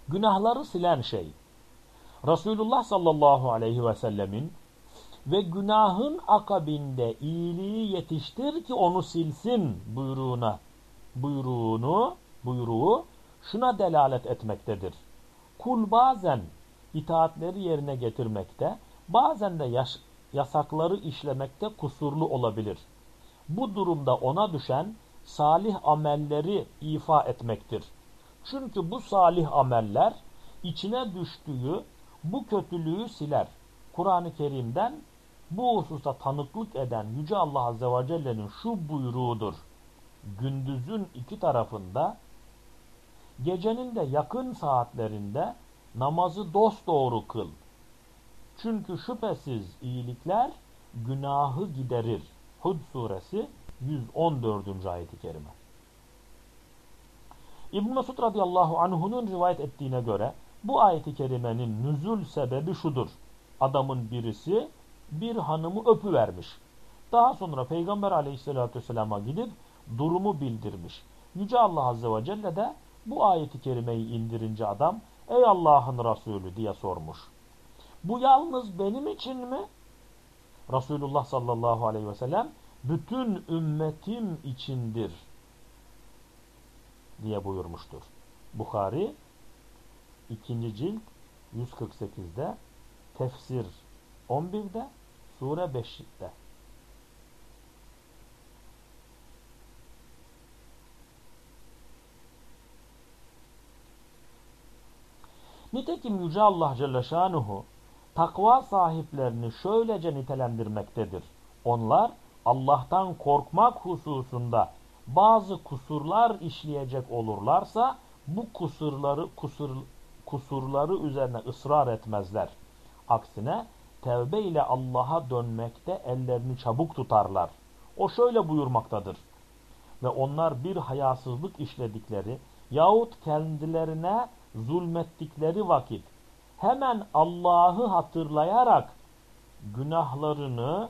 [SPEAKER 1] Günahları silen şey. Resulullah sallallahu aleyhi ve sellemin ve günahın akabinde iyiliği yetiştir ki onu silsin buyruğuna buyruğunu buyruğu şuna delalet etmektedir. Kul bazen itaatleri yerine getirmekte, bazen de yaş, yasakları işlemekte kusurlu olabilir. Bu durumda ona düşen salih amelleri ifa etmektir. Çünkü bu salih ameller içine düştüğü bu kötülüğü siler. Kur'an-ı Kerim'den bu hususta tanıklık eden Yüce Allah Azze ve Celle'nin şu buyruğudur. Gündüzün iki tarafında, gecenin de yakın saatlerinde namazı dosdoğru kıl. Çünkü şüphesiz iyilikler günahı giderir. Hud suresi 114. ayeti kerime. İbn Mesud radıyallahu anhu'nun rivayet ettiğine göre bu ayeti kerimenin nüzul sebebi şudur. Adamın birisi bir hanımı öpüvermiş. Daha sonra Peygamber aleyhissalatü vesselama gidip durumu bildirmiş. Yüce Allah azze ve celle de bu ayeti kerimeyi indirince adam ey Allah'ın Resulü diye sormuş. Bu yalnız benim için mi? Resulullah sallallahu aleyhi ve sellem bütün ümmetim içindir diye buyurmuştur. Bukhari 2. cilt 148'de tefsir 11'de sure 5'te Nitekim Yüce Allah Celle Şanuhu takva sahiplerini şöylece nitelendirmektedir. Onlar Allah'tan korkmak hususunda bazı kusurlar işleyecek olurlarsa bu kusurları kusur, kusurları üzerine ısrar etmezler. Aksine tevbe ile Allah'a dönmekte ellerini çabuk tutarlar. O şöyle buyurmaktadır. Ve onlar bir hayasızlık işledikleri yahut kendilerine zulmettikleri vakit hemen Allah'ı hatırlayarak günahlarını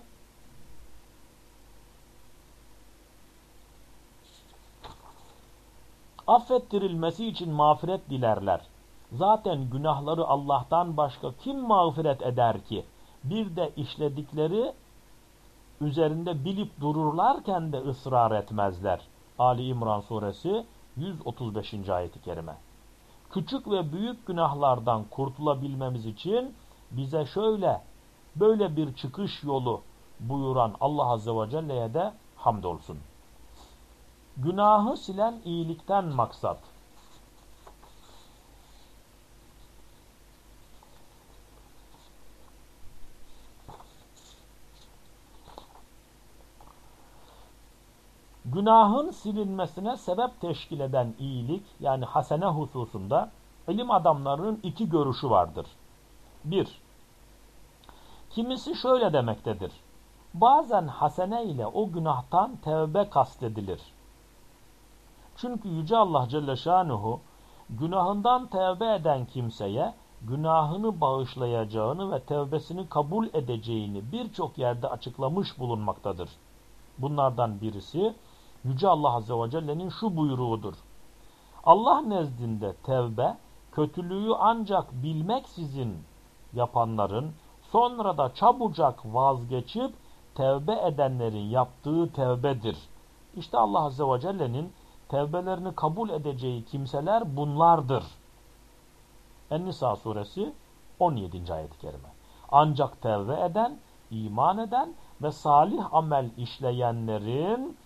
[SPEAKER 1] affettirilmesi için mağfiret dilerler. Zaten günahları Allah'tan başka kim mağfiret eder ki? Bir de işledikleri üzerinde bilip dururlarken de ısrar etmezler. Ali İmran suresi 135. ayeti kerime. Küçük ve büyük günahlardan kurtulabilmemiz için bize şöyle böyle bir çıkış yolu buyuran Allah Azze ve Celle'ye de hamdolsun. Günahı silen iyilikten maksat. Günahın silinmesine sebep teşkil eden iyilik yani hasene hususunda ilim adamlarının iki görüşü vardır. Bir, kimisi şöyle demektedir. Bazen hasene ile o günahtan tevbe kastedilir. Çünkü Yüce Allah Celle Şanuhu günahından tevbe eden kimseye günahını bağışlayacağını ve tevbesini kabul edeceğini birçok yerde açıklamış bulunmaktadır. Bunlardan birisi Yüce Allah Azze ve Celle'nin şu buyruğudur. Allah nezdinde tevbe, kötülüğü ancak bilmeksizin yapanların, sonra da çabucak vazgeçip tevbe edenlerin yaptığı tevbedir. İşte Allah Azze ve Celle'nin tevbelerini kabul edeceği kimseler bunlardır. En-Nisa suresi 17. ayet-i kerime. Ancak tevbe eden, iman eden ve salih amel işleyenlerin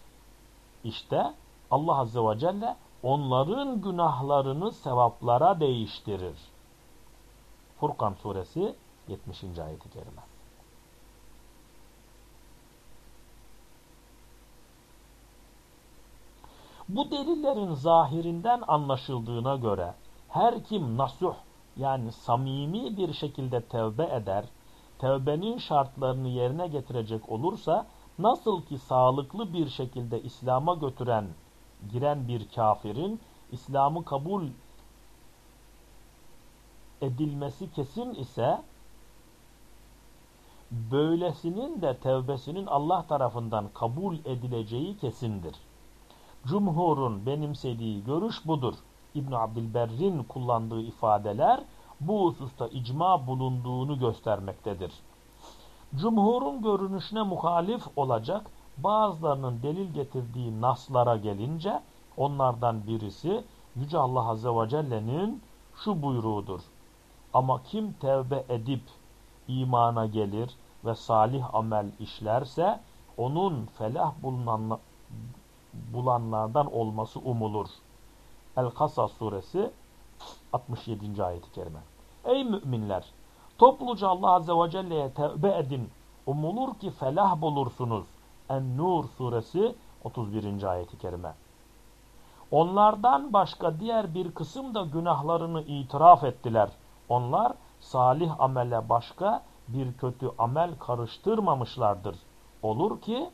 [SPEAKER 1] işte Allah Azze ve Celle onların günahlarını sevaplara değiştirir. Furkan suresi 70. ayet-i kerime. Bu delillerin zahirinden anlaşıldığına göre her kim nasuh yani samimi bir şekilde tevbe eder, tevbenin şartlarını yerine getirecek olursa nasıl ki sağlıklı bir şekilde İslam'a götüren, giren bir kafirin İslam'ı kabul edilmesi kesin ise böylesinin de tevbesinin Allah tarafından kabul edileceği kesindir. Cumhurun benimsediği görüş budur. İbn Abdülberr'in kullandığı ifadeler bu hususta icma bulunduğunu göstermektedir. Cumhurun görünüşüne muhalif olacak bazılarının delil getirdiği naslara gelince onlardan birisi Yüce Allah Azze ve Celle'nin şu buyruğudur. Ama kim tevbe edip imana gelir ve salih amel işlerse onun felah bulunan, bulanlardan olması umulur. El-Kasas suresi 67. ayet-i kerime. Ey müminler! Topluca Allah Azze ve Celle'ye tevbe edin. Umulur ki felah bulursunuz. En-Nur suresi 31. ayeti kerime. Onlardan başka diğer bir kısım da günahlarını itiraf ettiler. Onlar salih amele başka bir kötü amel karıştırmamışlardır. Olur ki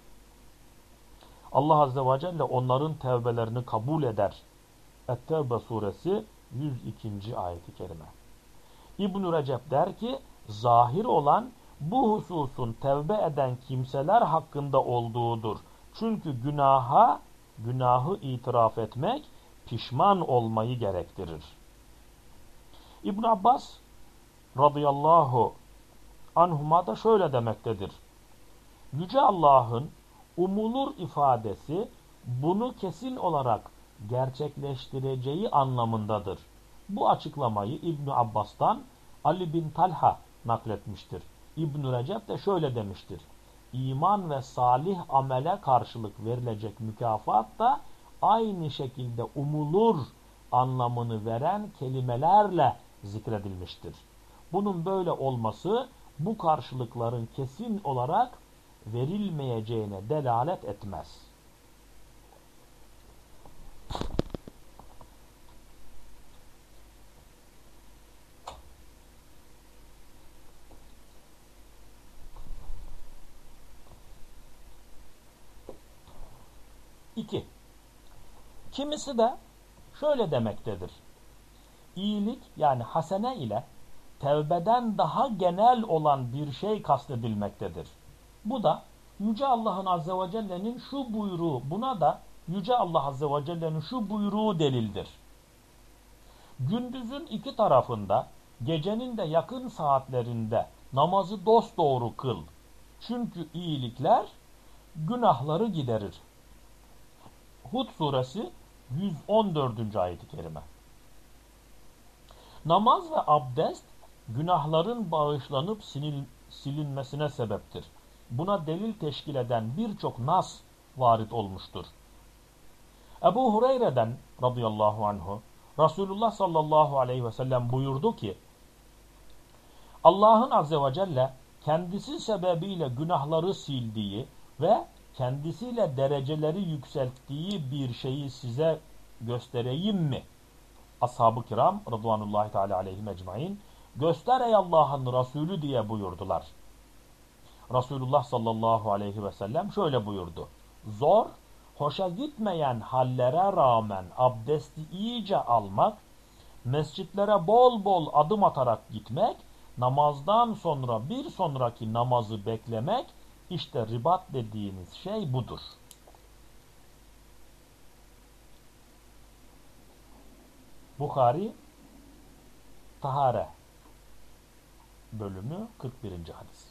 [SPEAKER 1] Allah Azze ve Celle onların tevbelerini kabul eder. Et-Tevbe suresi 102. ayeti kerime. İbn Recep der ki zahir olan bu hususun tevbe eden kimseler hakkında olduğudur. Çünkü günaha, günahı itiraf etmek pişman olmayı gerektirir. İbn Abbas radıyallahu anhuma da şöyle demektedir. Yüce Allah'ın umulur ifadesi bunu kesin olarak gerçekleştireceği anlamındadır. Bu açıklamayı İbn Abbas'tan Ali bin Talha nakletmiştir. İbn Recep de şöyle demiştir. İman ve salih amele karşılık verilecek mükafat da aynı şekilde umulur anlamını veren kelimelerle zikredilmiştir. Bunun böyle olması bu karşılıkların kesin olarak verilmeyeceğine delalet etmez. İki. Kimisi de şöyle demektedir. İyilik yani hasene ile tevbeden daha genel olan bir şey kastedilmektedir. Bu da Yüce Allah'ın Azze ve Celle'nin şu buyruğu, buna da Yüce Allah Azze ve Celle'nin şu buyruğu delildir. Gündüzün iki tarafında, gecenin de yakın saatlerinde namazı dosdoğru kıl. Çünkü iyilikler günahları giderir. Hud suresi 114. ayet-i kerime. Namaz ve abdest günahların bağışlanıp silinmesine sebeptir. Buna delil teşkil eden birçok nas varit olmuştur. Ebu Hureyre'den radıyallahu anhu Resulullah sallallahu aleyhi ve sellem buyurdu ki Allah'ın azze ve celle kendisi sebebiyle günahları sildiği ve kendisiyle dereceleri yükselttiği bir şeyi size göstereyim mi? Ashab-ı kiram rıdvanullahi teala aleyhi mecmain göster ey Allah'ın Resulü diye buyurdular. Resulullah sallallahu aleyhi ve sellem şöyle buyurdu. Zor, hoşa gitmeyen hallere rağmen abdesti iyice almak, mescitlere bol bol adım atarak gitmek, namazdan sonra bir sonraki namazı beklemek, işte ribat dediğiniz şey budur. Bukhari Tahare bölümü 41. hadis.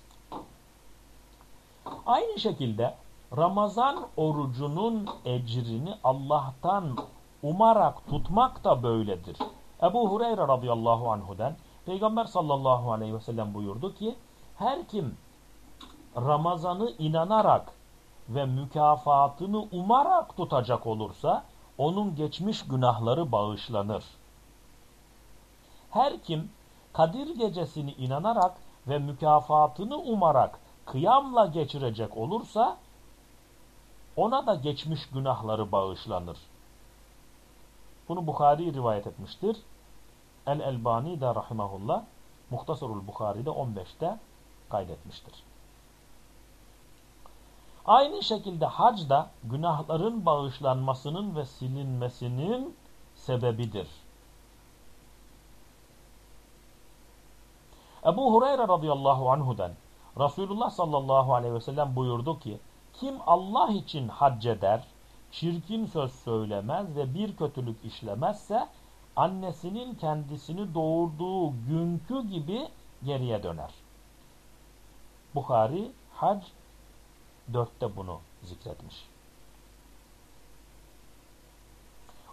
[SPEAKER 1] Aynı şekilde Ramazan orucunun ecrini Allah'tan umarak tutmak da böyledir. Ebu Hureyre radıyallahu anhu'den Peygamber sallallahu aleyhi ve sellem buyurdu ki her kim Ramazan'ı inanarak ve mükafatını umarak tutacak olursa onun geçmiş günahları bağışlanır. Her kim Kadir gecesini inanarak ve mükafatını umarak kıyamla geçirecek olursa ona da geçmiş günahları bağışlanır. Bunu Bukhari rivayet etmiştir. El-Elbani de rahimahullah Muhtasarul Bukhari'de 15'te kaydetmiştir. Aynı şekilde hac da günahların bağışlanmasının ve silinmesinin sebebidir. Ebu Hureyre radıyallahu anhu'dan Resulullah sallallahu aleyhi ve sellem buyurdu ki kim Allah için hac eder, çirkin söz söylemez ve bir kötülük işlemezse annesinin kendisini doğurduğu günkü gibi geriye döner. Bukhari Hac 4'te bunu zikretmiş.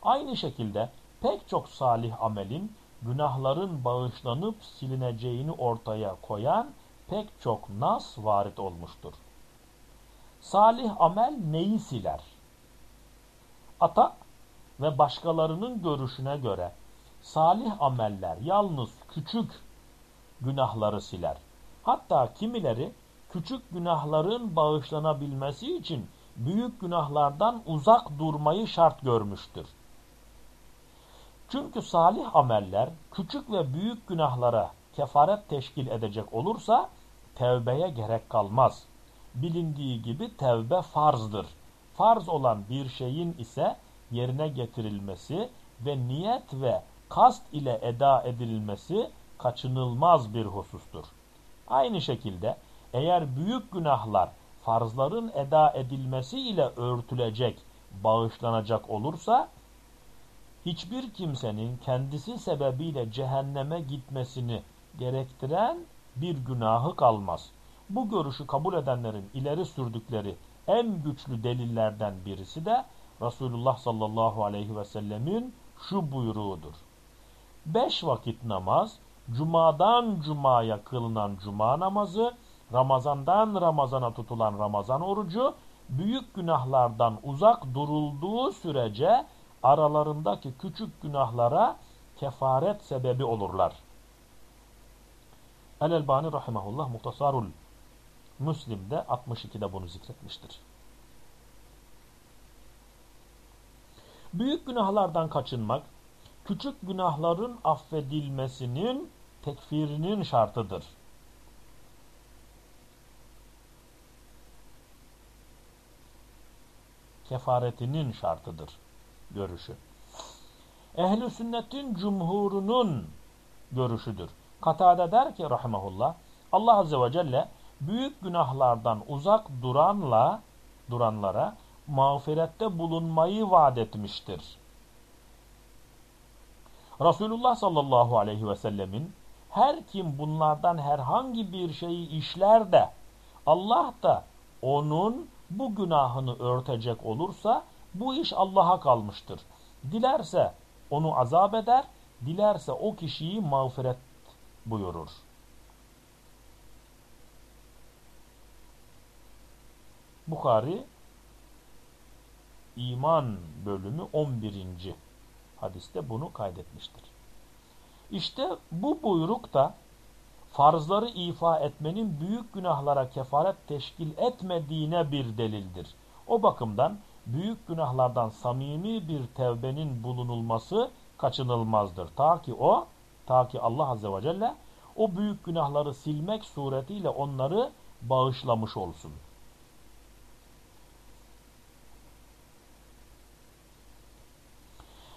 [SPEAKER 1] Aynı şekilde pek çok salih amelin günahların bağışlanıp silineceğini ortaya koyan pek çok nas varit olmuştur. Salih amel neyi siler? Ata ve başkalarının görüşüne göre salih ameller yalnız küçük günahları siler. Hatta kimileri küçük günahların bağışlanabilmesi için büyük günahlardan uzak durmayı şart görmüştür. Çünkü salih ameller küçük ve büyük günahlara kefaret teşkil edecek olursa tevbeye gerek kalmaz. Bilindiği gibi tevbe farzdır. Farz olan bir şeyin ise yerine getirilmesi ve niyet ve kast ile eda edilmesi kaçınılmaz bir husustur. Aynı şekilde eğer büyük günahlar farzların eda edilmesi ile örtülecek, bağışlanacak olursa hiçbir kimsenin kendisi sebebiyle cehenneme gitmesini gerektiren bir günahı kalmaz. Bu görüşü kabul edenlerin ileri sürdükleri en güçlü delillerden birisi de Resulullah sallallahu aleyhi ve sellemin şu buyruğudur. Beş vakit namaz, cumadan cumaya kılınan cuma namazı, Ramazandan Ramazana tutulan Ramazan orucu, büyük günahlardan uzak durulduğu sürece aralarındaki küçük günahlara kefaret sebebi olurlar. El-Elbani rahimahullah Muhtasarul Müslim'de 62'de bunu zikretmiştir. Büyük günahlardan kaçınmak, küçük günahların affedilmesinin tekfirinin şartıdır. kefaretinin şartıdır görüşü. Ehli sünnetin cumhurunun görüşüdür. Katade der ki rahimahullah Allah azze ve celle büyük günahlardan uzak duranla duranlara mağfirette bulunmayı vaat etmiştir. Resulullah sallallahu aleyhi ve sellemin her kim bunlardan herhangi bir şeyi işler de Allah da onun bu günahını örtecek olursa bu iş Allah'a kalmıştır. Dilerse onu azap eder, dilerse o kişiyi mağfiret buyurur. Bukhari İman bölümü 11. hadiste bunu kaydetmiştir. İşte bu buyruk da farzları ifa etmenin büyük günahlara kefaret teşkil etmediğine bir delildir. O bakımdan büyük günahlardan samimi bir tevbenin bulunulması kaçınılmazdır. Ta ki o, ta ki Allah Azze ve Celle o büyük günahları silmek suretiyle onları bağışlamış olsun.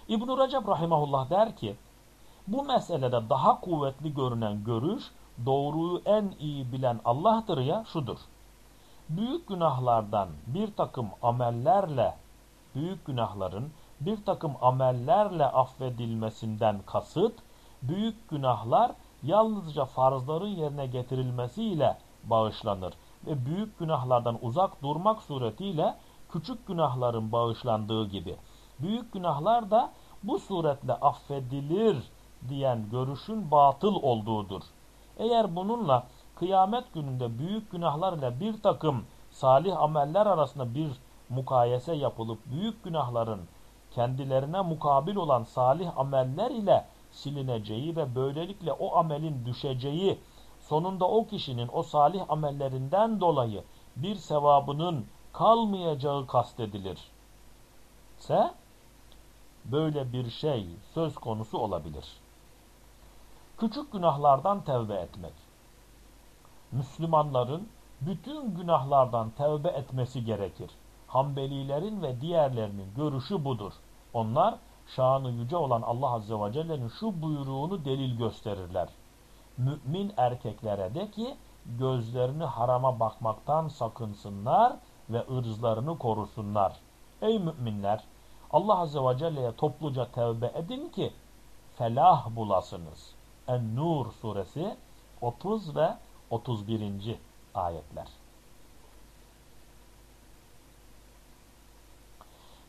[SPEAKER 1] İbn-i Recep Rahimahullah der ki, bu meselede daha kuvvetli görünen görüş, doğruyu en iyi bilen Allah'tır ya şudur. Büyük günahlardan bir takım amellerle, büyük günahların bir takım amellerle affedilmesinden kasıt, büyük günahlar yalnızca farzların yerine getirilmesiyle bağışlanır ve büyük günahlardan uzak durmak suretiyle küçük günahların bağışlandığı gibi. Büyük günahlar da bu suretle affedilir diyen görüşün batıl olduğudur. Eğer bununla kıyamet gününde büyük günahlar ile bir takım salih ameller arasında bir mukayese yapılıp büyük günahların kendilerine mukabil olan salih ameller ile silineceği ve böylelikle o amelin düşeceği, sonunda o kişinin o salih amellerinden dolayı bir sevabının kalmayacağı kastedilir. Se böyle bir şey söz konusu olabilir. Küçük günahlardan tevbe etmek. Müslümanların bütün günahlardan tevbe etmesi gerekir. Hanbelilerin ve diğerlerinin görüşü budur. Onlar şanı yüce olan Allah Azze ve Celle'nin şu buyruğunu delil gösterirler. Mümin erkeklere de ki gözlerini harama bakmaktan sakınsınlar ve ırzlarını korusunlar. Ey müminler! Allah Azze ve Celle'ye topluca tevbe edin ki felah bulasınız. En-Nur suresi 30 ve 31. ayetler.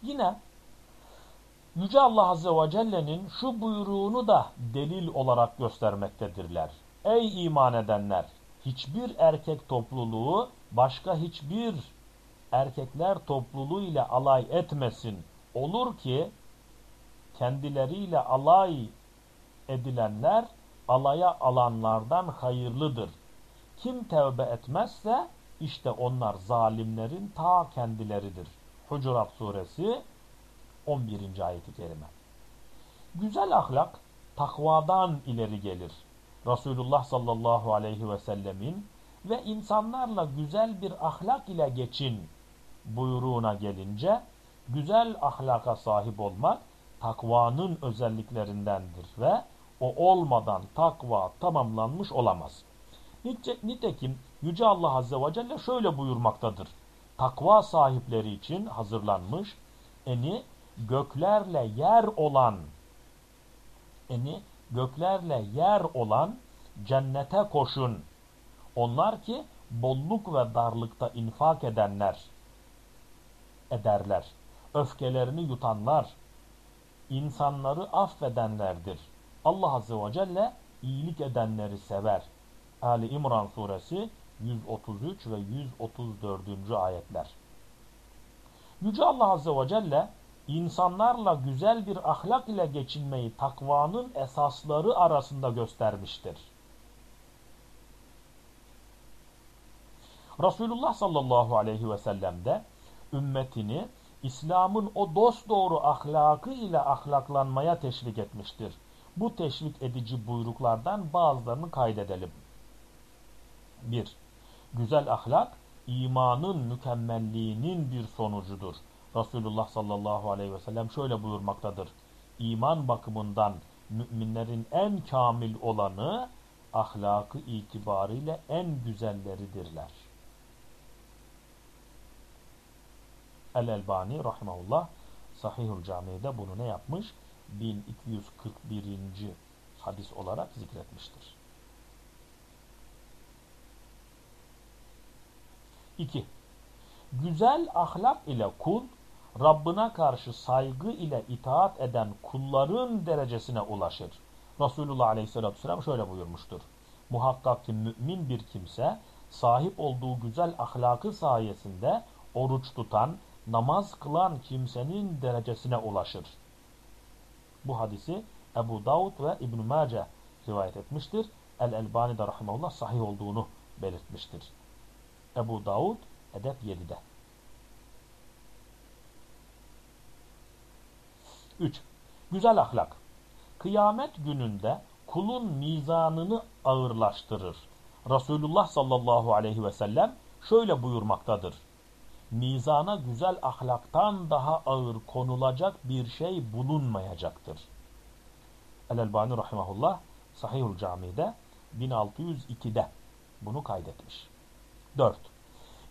[SPEAKER 1] Yine Yüce Allah Azze ve Celle'nin şu buyruğunu da delil olarak göstermektedirler. Ey iman edenler! Hiçbir erkek topluluğu başka hiçbir erkekler topluluğu ile alay etmesin. Olur ki kendileriyle alay edilenler alaya alanlardan hayırlıdır. Kim tevbe etmezse işte onlar zalimlerin ta kendileridir. Hucurat suresi 11. ayeti kerime. Güzel ahlak takvadan ileri gelir. Resulullah sallallahu aleyhi ve sellemin ve insanlarla güzel bir ahlak ile geçin buyruğuna gelince güzel ahlaka sahip olmak takvanın özelliklerindendir ve o olmadan takva tamamlanmış olamaz. Nitekim Yüce Allah Azze ve Celle şöyle buyurmaktadır. Takva sahipleri için hazırlanmış eni göklerle yer olan eni göklerle yer olan cennete koşun. Onlar ki bolluk ve darlıkta infak edenler ederler. Öfkelerini yutanlar, insanları affedenlerdir. Allah Azze ve Celle iyilik edenleri sever. Ali İmran suresi 133 ve 134. ayetler. Yüce Allah Azze ve Celle insanlarla güzel bir ahlak ile geçinmeyi takvanın esasları arasında göstermiştir. Resulullah sallallahu aleyhi ve sellem de ümmetini İslam'ın o dosdoğru ahlakı ile ahlaklanmaya teşvik etmiştir. Bu teşvik edici buyruklardan bazılarını kaydedelim. 1. Güzel ahlak imanın mükemmelliğinin bir sonucudur. Resulullah sallallahu aleyhi ve sellem şöyle buyurmaktadır. İman bakımından müminlerin en kamil olanı ahlakı itibariyle en güzelleridirler. El-Elbani rahimahullah Sahihul Cami'de bunu ne yapmış? 1241. hadis olarak zikretmiştir. 2. Güzel ahlak ile kul, Rabbına karşı saygı ile itaat eden kulların derecesine ulaşır. Resulullah Aleyhisselatü Vesselam şöyle buyurmuştur. Muhakkak ki mümin bir kimse sahip olduğu güzel ahlakı sayesinde oruç tutan, namaz kılan kimsenin derecesine ulaşır. Bu hadisi Ebu Davud ve İbn-i Mace rivayet etmiştir. El-Elbani de rahimahullah sahih olduğunu belirtmiştir. Ebu Davud Edep 7'de. 3. Güzel ahlak. Kıyamet gününde kulun mizanını ağırlaştırır. Resulullah sallallahu aleyhi ve sellem şöyle buyurmaktadır. Mizana güzel ahlaktan daha ağır konulacak bir şey bulunmayacaktır. El-Elbani rahimahullah Sahihul Cami'de 1602'de bunu kaydetmiş. 4.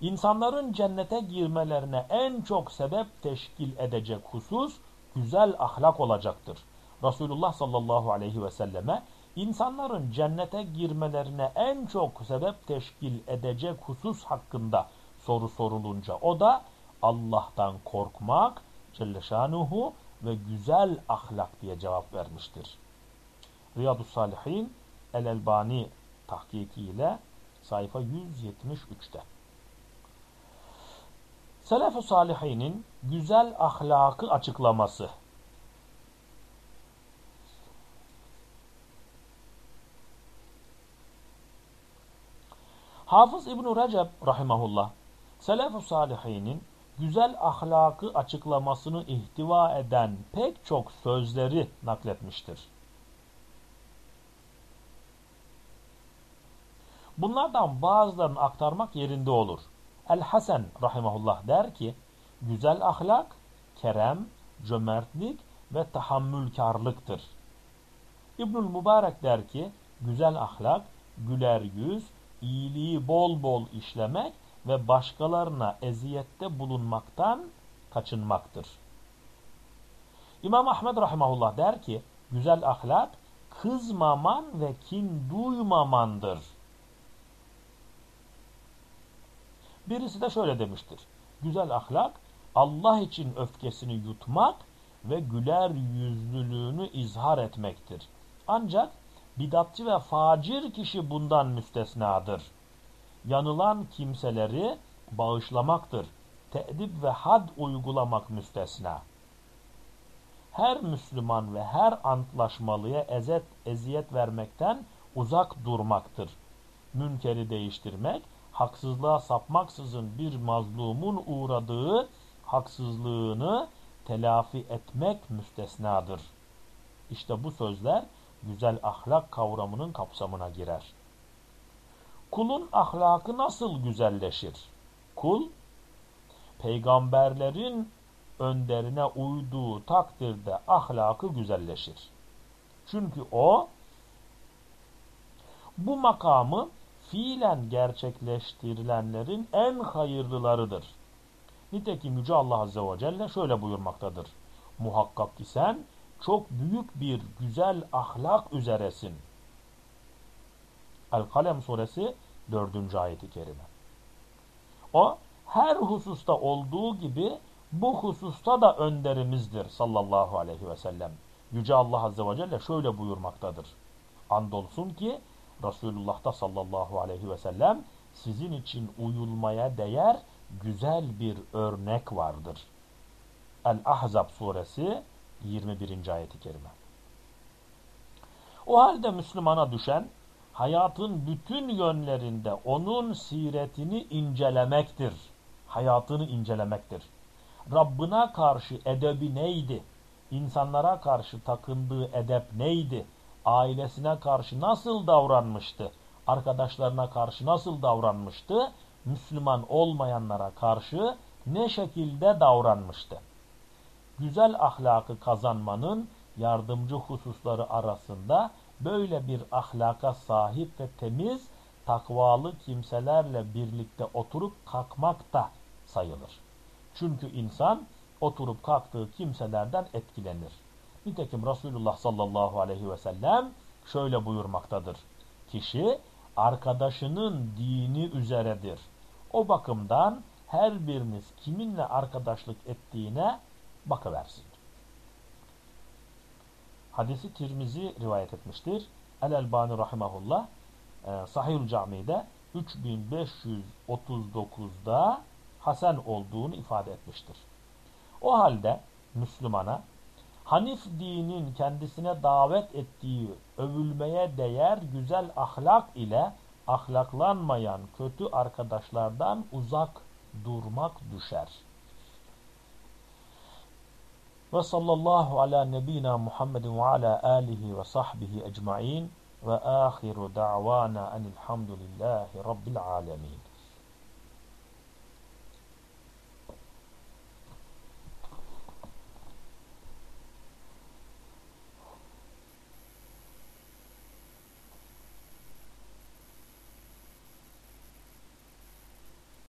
[SPEAKER 1] İnsanların cennete girmelerine en çok sebep teşkil edecek husus güzel ahlak olacaktır. Resulullah sallallahu aleyhi ve selleme insanların cennete girmelerine en çok sebep teşkil edecek husus hakkında soru sorulunca o da Allah'tan korkmak Celle Şanuhu ve güzel ahlak diye cevap vermiştir. Riyadu Salihin El-Elbani tahkikiyle sayfa 173'te. Selef-i Salihinin güzel ahlakı açıklaması. Hafız İbn-i Recep rahimahullah, Selef-i Salihinin güzel ahlakı açıklamasını ihtiva eden pek çok sözleri nakletmiştir. Bunlardan bazılarını aktarmak yerinde olur. El-Hasen rahimahullah der ki, güzel ahlak, kerem, cömertlik ve tahammülkarlıktır. İbnül Mübarek der ki, güzel ahlak, güler yüz, iyiliği bol bol işlemek ve başkalarına eziyette bulunmaktan kaçınmaktır. İmam Ahmed rahimahullah der ki, güzel ahlak, kızmaman ve kin duymamandır. Birisi de şöyle demiştir. Güzel ahlak Allah için öfkesini yutmak ve güler yüzlülüğünü izhar etmektir. Ancak bidatçı ve facir kişi bundan müstesnadır. Yanılan kimseleri bağışlamaktır. Te'dip ve had uygulamak müstesna. Her Müslüman ve her antlaşmalıya ezet, eziyet vermekten uzak durmaktır. Münkeri değiştirmek, haksızlığa sapmaksızın bir mazlumun uğradığı haksızlığını telafi etmek müstesnadır. İşte bu sözler güzel ahlak kavramının kapsamına girer. Kulun ahlakı nasıl güzelleşir? Kul, peygamberlerin önderine uyduğu takdirde ahlakı güzelleşir. Çünkü o, bu makamı fiilen gerçekleştirilenlerin en hayırlılarıdır. Nitekim Yüce Allah Azze ve Celle şöyle buyurmaktadır. Muhakkak ki sen çok büyük bir güzel ahlak üzeresin. El-Kalem suresi 4. ayeti kerime. O her hususta olduğu gibi bu hususta da önderimizdir sallallahu aleyhi ve sellem. Yüce Allah Azze ve Celle şöyle buyurmaktadır. Andolsun ki Resulullah'ta sallallahu aleyhi ve sellem sizin için uyulmaya değer güzel bir örnek vardır. El-Ahzab suresi 21. ayeti kerime. O halde Müslümana düşen hayatın bütün yönlerinde onun siretini incelemektir. Hayatını incelemektir. Rabbına karşı edebi neydi? İnsanlara karşı takındığı edep neydi? Ailesine karşı nasıl davranmıştı? Arkadaşlarına karşı nasıl davranmıştı? Müslüman olmayanlara karşı ne şekilde davranmıştı? Güzel ahlakı kazanmanın yardımcı hususları arasında böyle bir ahlaka sahip ve temiz, takvalı kimselerle birlikte oturup kalkmak da sayılır. Çünkü insan oturup kalktığı kimselerden etkilenir. Nitekim Resulullah sallallahu aleyhi ve sellem şöyle buyurmaktadır. Kişi arkadaşının dini üzeredir. O bakımdan her biriniz kiminle arkadaşlık ettiğine bakıversin. Hadisi Tirmizi rivayet etmiştir. El-Elbani Rahimahullah e, Sahih-ül Cami'de 3539'da Hasan olduğunu ifade etmiştir. O halde Müslümana Hanif dinin kendisine davet ettiği övülmeye değer güzel ahlak ile ahlaklanmayan kötü arkadaşlardan uzak durmak düşer. Ve sallallahu ala nebina Muhammedin ve ala alihi ve sahbihi ecmain ve ahiru da'vana enilhamdülillahi rabbil alemin.